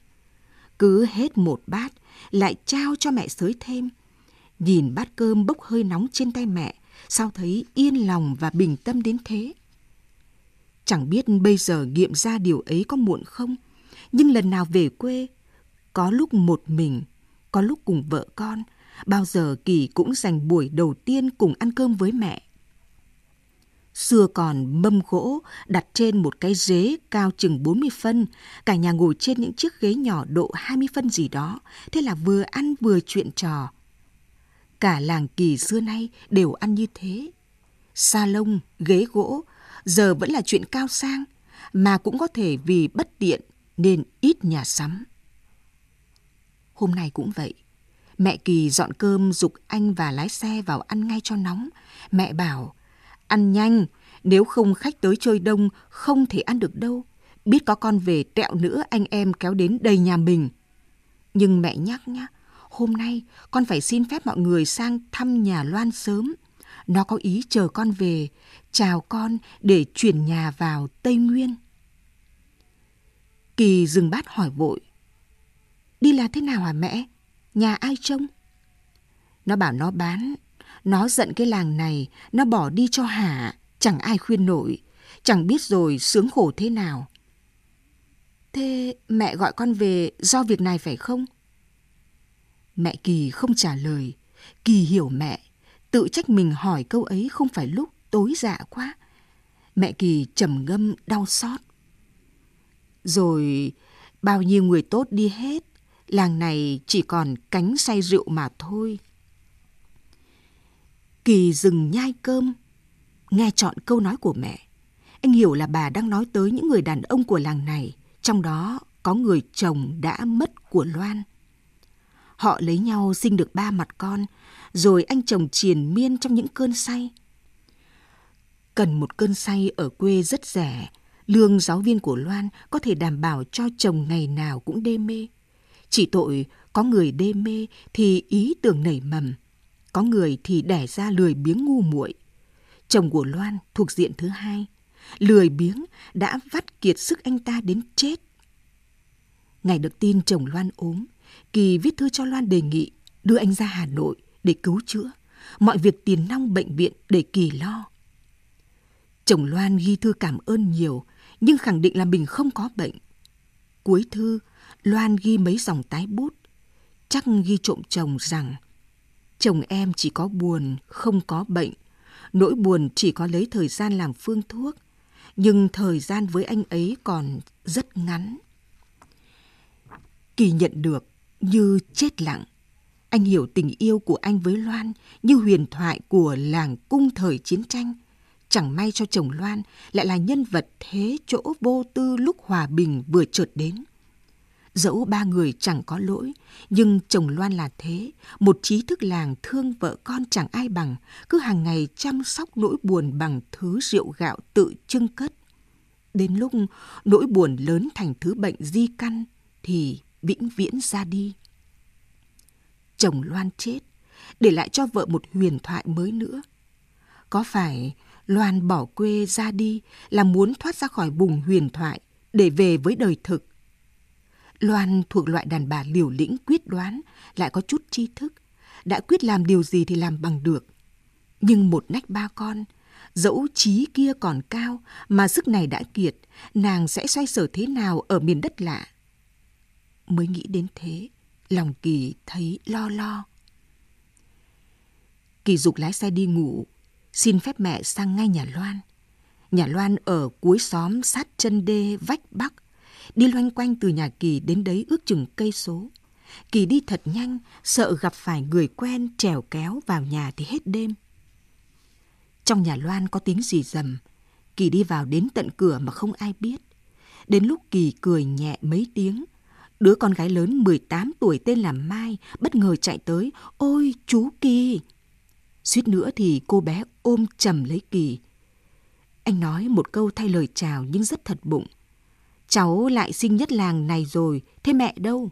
Cứ hết một bát, lại trao cho mẹ sới thêm. Nhìn bát cơm bốc hơi nóng trên tay mẹ, sao thấy yên lòng và bình tâm đến thế? Chẳng biết bây giờ nghiệm ra điều ấy có muộn không, nhưng lần nào về quê, có lúc một mình, có lúc cùng vợ con, bao giờ Kỳ cũng dành buổi đầu tiên cùng ăn cơm với mẹ. Xưa còn mâm gỗ đặt trên một cái ghế cao chừng 40 phân, cả nhà ngồi trên những chiếc ghế nhỏ độ 20 phân gì đó, thế là vừa ăn vừa chuyện trò. Cả làng kỳ xưa nay đều ăn như thế. Sa lông, ghế gỗ, giờ vẫn là chuyện cao sang, mà cũng có thể vì bất tiện nên ít nhà sắm. Hôm nay cũng vậy. Mẹ Kỳ dọn cơm dục anh và lái xe vào ăn ngay cho nóng. Mẹ bảo, ăn nhanh, nếu không khách tới chơi đông không thể ăn được đâu. Biết có con về tẹo nữa anh em kéo đến đầy nhà mình. Nhưng mẹ nhắc nhá, hôm nay con phải xin phép mọi người sang thăm nhà Loan sớm. Nó có ý chờ con về, chào con để chuyển nhà vào Tây Nguyên. Kỳ dừng bát hỏi vội. Đi là thế nào hả mẹ? Nhà ai trông? Nó bảo nó bán. Nó giận cái làng này, nó bỏ đi cho hả. Chẳng ai khuyên nổi. Chẳng biết rồi sướng khổ thế nào. Thế mẹ gọi con về do việc này phải không? Mẹ Kỳ không trả lời. Kỳ hiểu mẹ. Tự trách mình hỏi câu ấy không phải lúc tối dạ quá. Mẹ Kỳ trầm ngâm đau xót. Rồi bao nhiêu người tốt đi hết, làng này chỉ còn cánh say rượu mà thôi. Kỳ dừng nhai cơm, nghe chọn câu nói của mẹ. Anh hiểu là bà đang nói tới những người đàn ông của làng này, trong đó có người chồng đã mất của Loan. Họ lấy nhau sinh được ba mặt con, rồi anh chồng triền miên trong những cơn say. Cần một cơn say ở quê rất rẻ, lương giáo viên của Loan có thể đảm bảo cho chồng ngày nào cũng đê mê. Chỉ tội có người đê mê thì ý tưởng nảy mầm, có người thì đẻ ra lười biếng ngu muội. Chồng của Loan thuộc diện thứ hai, lười biếng đã vắt kiệt sức anh ta đến chết. Ngày được tin chồng Loan ốm, Kỳ viết thư cho Loan đề nghị đưa anh ra Hà Nội để cứu chữa. Mọi việc tiền nong bệnh viện để Kỳ lo. Chồng Loan ghi thư cảm ơn nhiều, nhưng khẳng định là mình không có bệnh. Cuối thư, Loan ghi mấy dòng tái bút. Chắc ghi trộm chồng rằng chồng em chỉ có buồn, không có bệnh. Nỗi buồn chỉ có lấy thời gian làm phương thuốc, nhưng thời gian với anh ấy còn rất ngắn. Kỳ nhận được như chết lặng. Anh hiểu tình yêu của anh với Loan như huyền thoại của làng cung thời chiến tranh. Chẳng may cho chồng Loan lại là nhân vật thế chỗ vô tư lúc hòa bình vừa chợt đến. Dẫu ba người chẳng có lỗi, nhưng chồng Loan là thế, một trí thức làng thương vợ con chẳng ai bằng, cứ hàng ngày chăm sóc nỗi buồn bằng thứ rượu gạo tự trưng cất. Đến lúc nỗi buồn lớn thành thứ bệnh di căn thì vĩnh viễn ra đi. Chồng Loan chết, để lại cho vợ một huyền thoại mới nữa. Có phải Loan bỏ quê ra đi là muốn thoát ra khỏi vùng huyền thoại để về với đời thực? Loan thuộc loại đàn bà liều lĩnh quyết đoán, lại có chút tri thức. Đã quyết làm điều gì thì làm bằng được. Nhưng một nách ba con, dẫu trí kia còn cao mà sức này đã kiệt, nàng sẽ xoay sở thế nào ở miền đất lạ? Mới nghĩ đến thế, lòng Kỳ thấy lo lo. Kỳ dục lái xe đi ngủ, xin phép mẹ sang ngay nhà Loan. Nhà Loan ở cuối xóm sát chân đê vách bắc, đi loanh quanh từ nhà Kỳ đến đấy ước chừng cây số. Kỳ đi thật nhanh, sợ gặp phải người quen trèo kéo vào nhà thì hết đêm. Trong nhà Loan có tiếng gì rầm, Kỳ đi vào đến tận cửa mà không ai biết. Đến lúc Kỳ cười nhẹ mấy tiếng, đứa con gái lớn 18 tuổi tên là Mai bất ngờ chạy tới, ôi chú Kỳ. Suýt nữa thì cô bé ôm chầm lấy Kỳ. Anh nói một câu thay lời chào nhưng rất thật bụng. Cháu lại sinh nhất làng này rồi, thế mẹ đâu?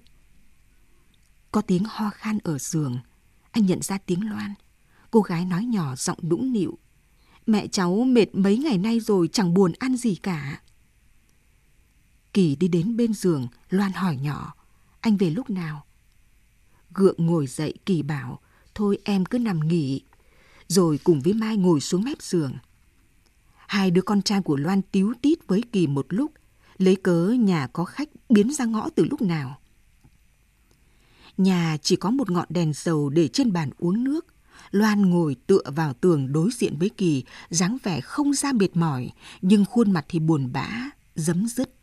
Có tiếng ho khan ở giường. Anh nhận ra tiếng Loan. Cô gái nói nhỏ giọng đũng nịu. Mẹ cháu mệt mấy ngày nay rồi chẳng buồn ăn gì cả. Kỳ đi đến bên giường, Loan hỏi nhỏ. Anh về lúc nào? Gượng ngồi dậy Kỳ bảo, thôi em cứ nằm nghỉ. Rồi cùng với Mai ngồi xuống mép giường. Hai đứa con trai của Loan tíu tít với Kỳ một lúc, lấy cớ nhà có khách biến ra ngõ từ lúc nào. Nhà chỉ có một ngọn đèn dầu để trên bàn uống nước. Loan ngồi tựa vào tường đối diện với Kỳ, dáng vẻ không ra mệt mỏi, nhưng khuôn mặt thì buồn bã, dấm dứt.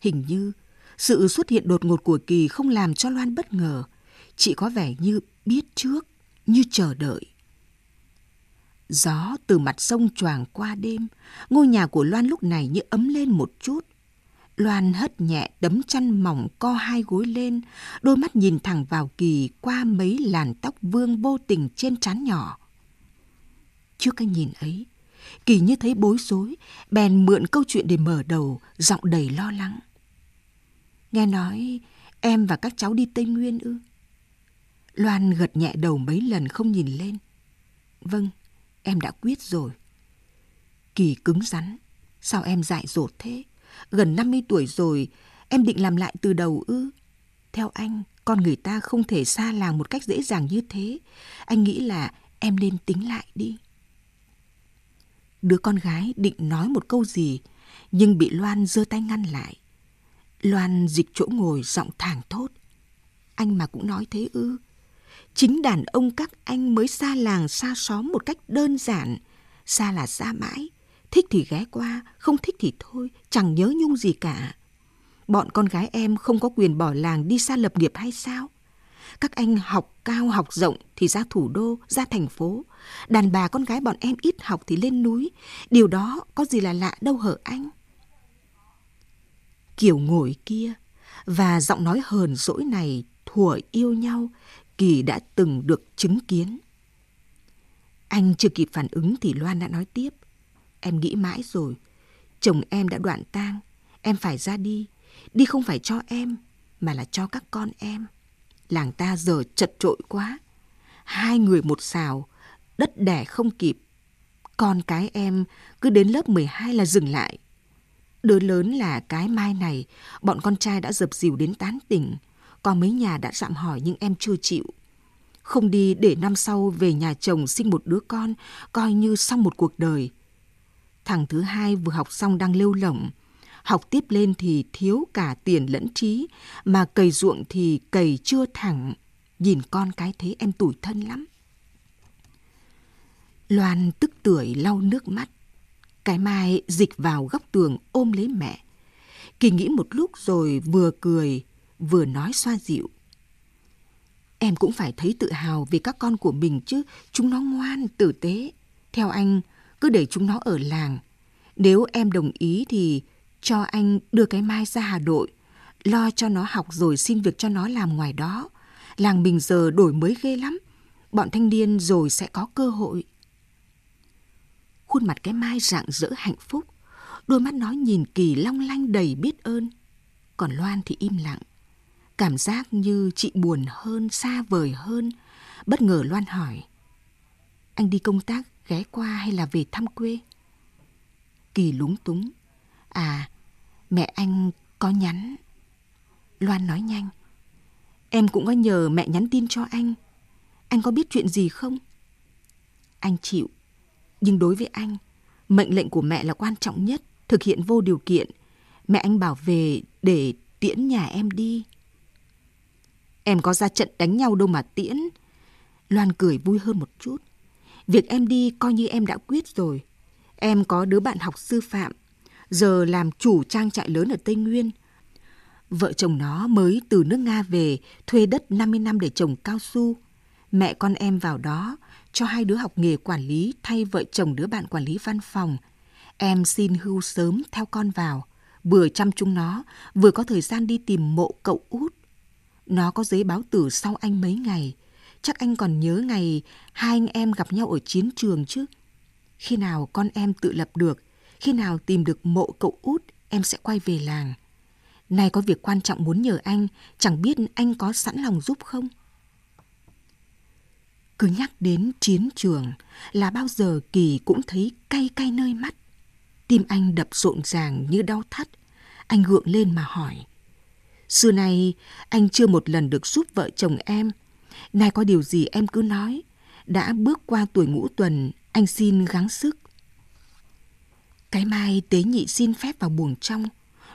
Hình như sự xuất hiện đột ngột của Kỳ không làm cho Loan bất ngờ, chỉ có vẻ như biết trước, như chờ đợi. Gió từ mặt sông choàng qua đêm, ngôi nhà của Loan lúc này như ấm lên một chút. Loan hất nhẹ đấm chăn mỏng co hai gối lên, đôi mắt nhìn thẳng vào Kỳ qua mấy làn tóc vương vô tình trên trán nhỏ. Trước cái nhìn ấy, Kỳ như thấy bối rối, bèn mượn câu chuyện để mở đầu, giọng đầy lo lắng. Nghe nói em và các cháu đi Tây Nguyên ư? Loan gật nhẹ đầu mấy lần không nhìn lên. Vâng, em đã quyết rồi. Kỳ cứng rắn. Sao em dại dột thế? Gần 50 tuổi rồi, em định làm lại từ đầu ư? Theo anh, con người ta không thể xa làng một cách dễ dàng như thế. Anh nghĩ là em nên tính lại đi. Đứa con gái định nói một câu gì, nhưng bị Loan giơ tay ngăn lại. Loan dịch chỗ ngồi giọng thảng thốt. Anh mà cũng nói thế ư? Chính đàn ông các anh mới xa làng xa xóm một cách đơn giản. Xa là xa mãi. Thích thì ghé qua, không thích thì thôi, chẳng nhớ nhung gì cả. Bọn con gái em không có quyền bỏ làng đi xa lập nghiệp hay sao? Các anh học cao học rộng thì ra thủ đô, ra thành phố. Đàn bà con gái bọn em ít học thì lên núi. Điều đó có gì là lạ đâu hở anh? kiểu ngồi kia và giọng nói hờn dỗi này thuở yêu nhau Kỳ đã từng được chứng kiến. Anh chưa kịp phản ứng thì Loan đã nói tiếp. Em nghĩ mãi rồi, chồng em đã đoạn tang, em phải ra đi. Đi không phải cho em, mà là cho các con em. Làng ta giờ chật trội quá. Hai người một xào, đất đẻ không kịp. Con cái em cứ đến lớp 12 là dừng lại. Đứa lớn là cái mai này, bọn con trai đã dập dìu đến tán tỉnh. Có mấy nhà đã dặm hỏi nhưng em chưa chịu. Không đi để năm sau về nhà chồng sinh một đứa con, coi như xong một cuộc đời. Thằng thứ hai vừa học xong đang lêu lỏng. Học tiếp lên thì thiếu cả tiền lẫn trí, mà cày ruộng thì cày chưa thẳng. Nhìn con cái thế em tủi thân lắm. Loan tức tưởi lau nước mắt. Cái mai dịch vào góc tường ôm lấy mẹ. Kỳ nghĩ một lúc rồi vừa cười, vừa nói xoa dịu. Em cũng phải thấy tự hào vì các con của mình chứ, chúng nó ngoan, tử tế. Theo anh, cứ để chúng nó ở làng. Nếu em đồng ý thì cho anh đưa cái mai ra Hà Nội, lo cho nó học rồi xin việc cho nó làm ngoài đó. Làng mình giờ đổi mới ghê lắm, bọn thanh niên rồi sẽ có cơ hội. Khuôn mặt cái mai rạng rỡ hạnh phúc, đôi mắt nó nhìn kỳ long lanh đầy biết ơn. Còn Loan thì im lặng, cảm giác như chị buồn hơn, xa vời hơn. Bất ngờ Loan hỏi, anh đi công tác ghé qua hay là về thăm quê? Kỳ lúng túng, à, mẹ anh có nhắn. Loan nói nhanh, em cũng có nhờ mẹ nhắn tin cho anh. Anh có biết chuyện gì không? Anh chịu nhưng đối với anh, mệnh lệnh của mẹ là quan trọng nhất, thực hiện vô điều kiện. Mẹ anh bảo về để tiễn nhà em đi. Em có ra trận đánh nhau đâu mà tiễn. Loan cười vui hơn một chút. Việc em đi coi như em đã quyết rồi. Em có đứa bạn học sư phạm, giờ làm chủ trang trại lớn ở Tây Nguyên. Vợ chồng nó mới từ nước Nga về, thuê đất 50 năm để trồng cao su. Mẹ con em vào đó, cho hai đứa học nghề quản lý thay vợ chồng đứa bạn quản lý văn phòng. Em xin hưu sớm theo con vào, vừa chăm chúng nó, vừa có thời gian đi tìm mộ cậu út. Nó có giấy báo tử sau anh mấy ngày. Chắc anh còn nhớ ngày hai anh em gặp nhau ở chiến trường chứ. Khi nào con em tự lập được, khi nào tìm được mộ cậu út, em sẽ quay về làng. Nay có việc quan trọng muốn nhờ anh, chẳng biết anh có sẵn lòng giúp không? Cứ nhắc đến chiến trường là bao giờ Kỳ cũng thấy cay cay nơi mắt. Tim anh đập rộn ràng như đau thắt. Anh gượng lên mà hỏi. Xưa nay anh chưa một lần được giúp vợ chồng em. Nay có điều gì em cứ nói. Đã bước qua tuổi ngũ tuần, anh xin gắng sức. Cái mai tế nhị xin phép vào buồng trong.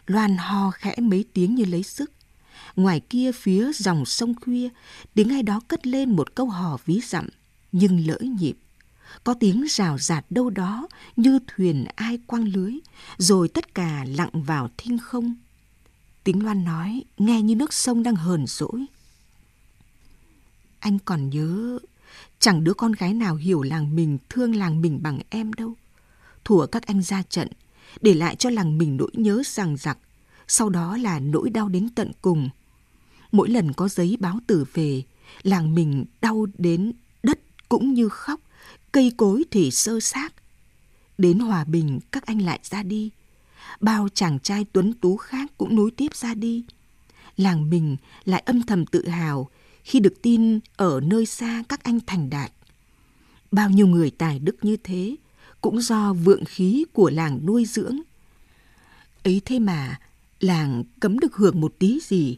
Loan ho khẽ mấy tiếng như lấy sức. Ngoài kia phía dòng sông khuya, tiếng ai đó cất lên một câu hò ví dặm, nhưng lỡ nhịp. Có tiếng rào rạt đâu đó như thuyền ai quăng lưới, rồi tất cả lặng vào thinh không. Tiếng Loan nói, nghe như nước sông đang hờn dỗi. Anh còn nhớ, chẳng đứa con gái nào hiểu làng mình, thương làng mình bằng em đâu. Thủa các anh ra trận, để lại cho làng mình nỗi nhớ rằng giặc, sau đó là nỗi đau đến tận cùng. Mỗi lần có giấy báo tử về, làng mình đau đến đất cũng như khóc, cây cối thì sơ xác. Đến hòa bình các anh lại ra đi. Bao chàng trai tuấn tú khác cũng nối tiếp ra đi. Làng mình lại âm thầm tự hào khi được tin ở nơi xa các anh thành đạt. Bao nhiêu người tài đức như thế cũng do vượng khí của làng nuôi dưỡng. Ấy thế mà làng cấm được hưởng một tí gì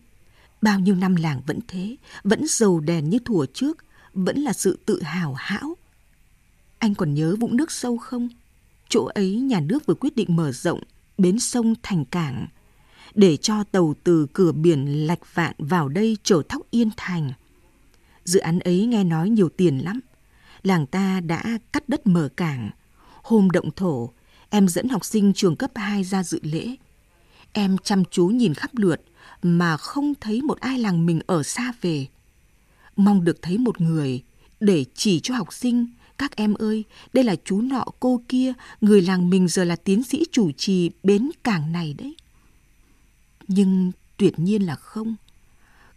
Bao nhiêu năm làng vẫn thế, vẫn giàu đèn như thủa trước, vẫn là sự tự hào hão. Anh còn nhớ vũng nước sâu không? Chỗ ấy nhà nước vừa quyết định mở rộng bến sông thành cảng để cho tàu từ cửa biển Lạch Vạn vào đây chở thóc Yên Thành. Dự án ấy nghe nói nhiều tiền lắm. Làng ta đã cắt đất mở cảng. Hôm động thổ, em dẫn học sinh trường cấp 2 ra dự lễ. Em chăm chú nhìn khắp lượt, mà không thấy một ai làng mình ở xa về. Mong được thấy một người để chỉ cho học sinh, các em ơi, đây là chú nọ cô kia, người làng mình giờ là tiến sĩ chủ trì bến cảng này đấy. Nhưng tuyệt nhiên là không.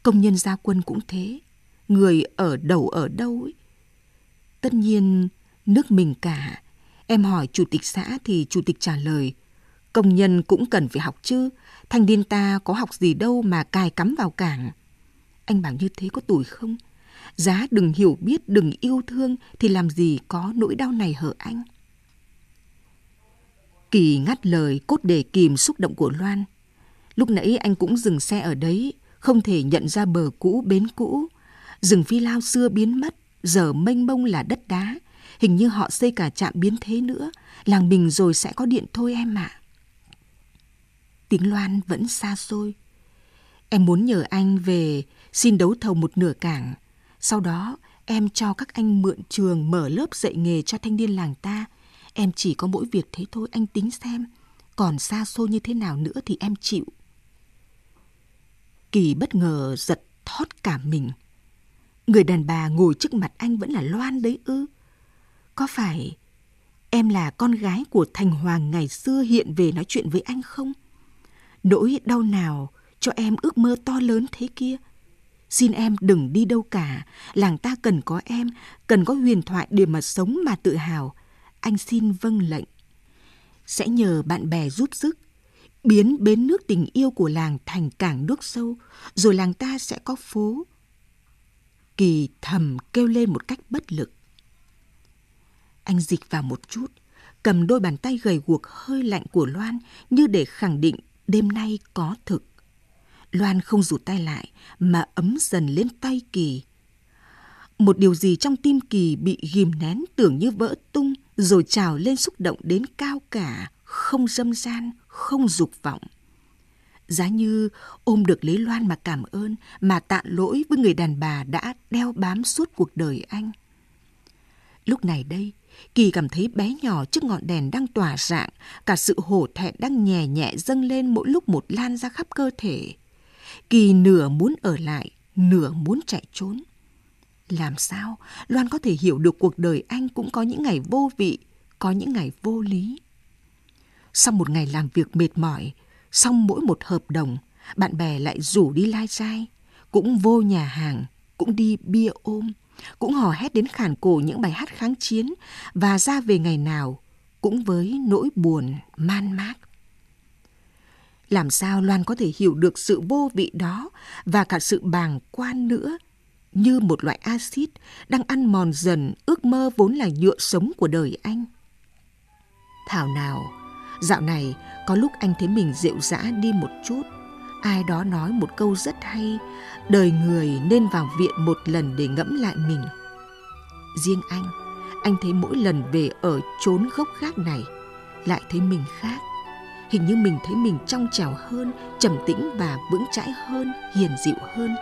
Công nhân gia quân cũng thế, người ở đầu ở đâu ấy. Tất nhiên, nước mình cả. Em hỏi chủ tịch xã thì chủ tịch trả lời, công nhân cũng cần phải học chứ, Thanh niên ta có học gì đâu mà cài cắm vào cảng. Anh bảo như thế có tuổi không? Giá đừng hiểu biết, đừng yêu thương thì làm gì có nỗi đau này hở anh. Kỳ ngắt lời cốt để kìm xúc động của Loan. Lúc nãy anh cũng dừng xe ở đấy, không thể nhận ra bờ cũ bến cũ. Rừng phi lao xưa biến mất, giờ mênh mông là đất đá. Hình như họ xây cả trạm biến thế nữa. Làng mình rồi sẽ có điện thôi em ạ. Tiếng Loan vẫn xa xôi. Em muốn nhờ anh về xin đấu thầu một nửa cảng. Sau đó em cho các anh mượn trường mở lớp dạy nghề cho thanh niên làng ta. Em chỉ có mỗi việc thế thôi anh tính xem. Còn xa xôi như thế nào nữa thì em chịu. Kỳ bất ngờ giật thót cả mình. Người đàn bà ngồi trước mặt anh vẫn là Loan đấy ư. Có phải em là con gái của Thành Hoàng ngày xưa hiện về nói chuyện với anh không? Nỗi đau nào cho em ước mơ to lớn thế kia? Xin em đừng đi đâu cả, làng ta cần có em, cần có huyền thoại để mà sống mà tự hào. Anh xin vâng lệnh. Sẽ nhờ bạn bè giúp sức, biến bến nước tình yêu của làng thành cảng nước sâu, rồi làng ta sẽ có phố. Kỳ thầm kêu lên một cách bất lực. Anh dịch vào một chút, cầm đôi bàn tay gầy guộc hơi lạnh của Loan như để khẳng định đêm nay có thực. Loan không rụt tay lại mà ấm dần lên tay Kỳ. Một điều gì trong tim Kỳ bị ghim nén tưởng như vỡ tung rồi trào lên xúc động đến cao cả, không dâm gian, không dục vọng. Giá như ôm được lấy Loan mà cảm ơn, mà tạ lỗi với người đàn bà đã đeo bám suốt cuộc đời anh. Lúc này đây, Kỳ cảm thấy bé nhỏ trước ngọn đèn đang tỏa rạng, cả sự hổ thẹn đang nhẹ nhẹ dâng lên mỗi lúc một lan ra khắp cơ thể. Kỳ nửa muốn ở lại, nửa muốn chạy trốn. Làm sao Loan có thể hiểu được cuộc đời anh cũng có những ngày vô vị, có những ngày vô lý. Sau một ngày làm việc mệt mỏi, xong mỗi một hợp đồng, bạn bè lại rủ đi lai dai, cũng vô nhà hàng, cũng đi bia ôm, cũng hò hét đến khản cổ những bài hát kháng chiến và ra về ngày nào cũng với nỗi buồn man mác. Làm sao Loan có thể hiểu được sự vô vị đó và cả sự bàng quan nữa như một loại axit đang ăn mòn dần ước mơ vốn là nhựa sống của đời anh. Thảo nào, dạo này có lúc anh thấy mình rượu dã đi một chút. Ai đó nói một câu rất hay, đời người nên vào viện một lần để ngẫm lại mình. Riêng anh, anh thấy mỗi lần về ở chốn gốc gác này, lại thấy mình khác. Hình như mình thấy mình trong trào hơn, trầm tĩnh và vững chãi hơn, hiền dịu hơn.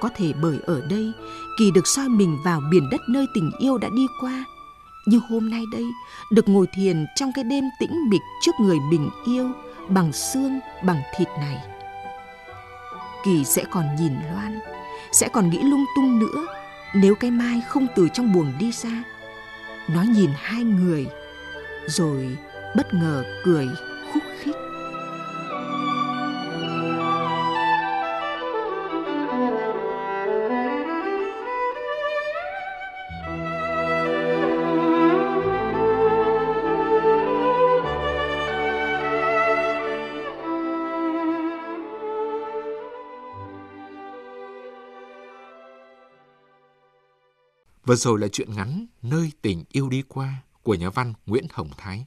Có thể bởi ở đây, Kỳ được soi mình vào biển đất nơi tình yêu đã đi qua. Như hôm nay đây, được ngồi thiền trong cái đêm tĩnh mịch trước người bình yêu, bằng xương, bằng thịt này. Kỳ sẽ còn nhìn Loan, sẽ còn nghĩ lung tung nữa nếu cái mai không từ trong buồng đi ra. Nó nhìn hai người, rồi bất ngờ cười Vừa rồi là chuyện ngắn, Nơi tình yêu đi qua của nhà văn Nguyễn Hồng Thái.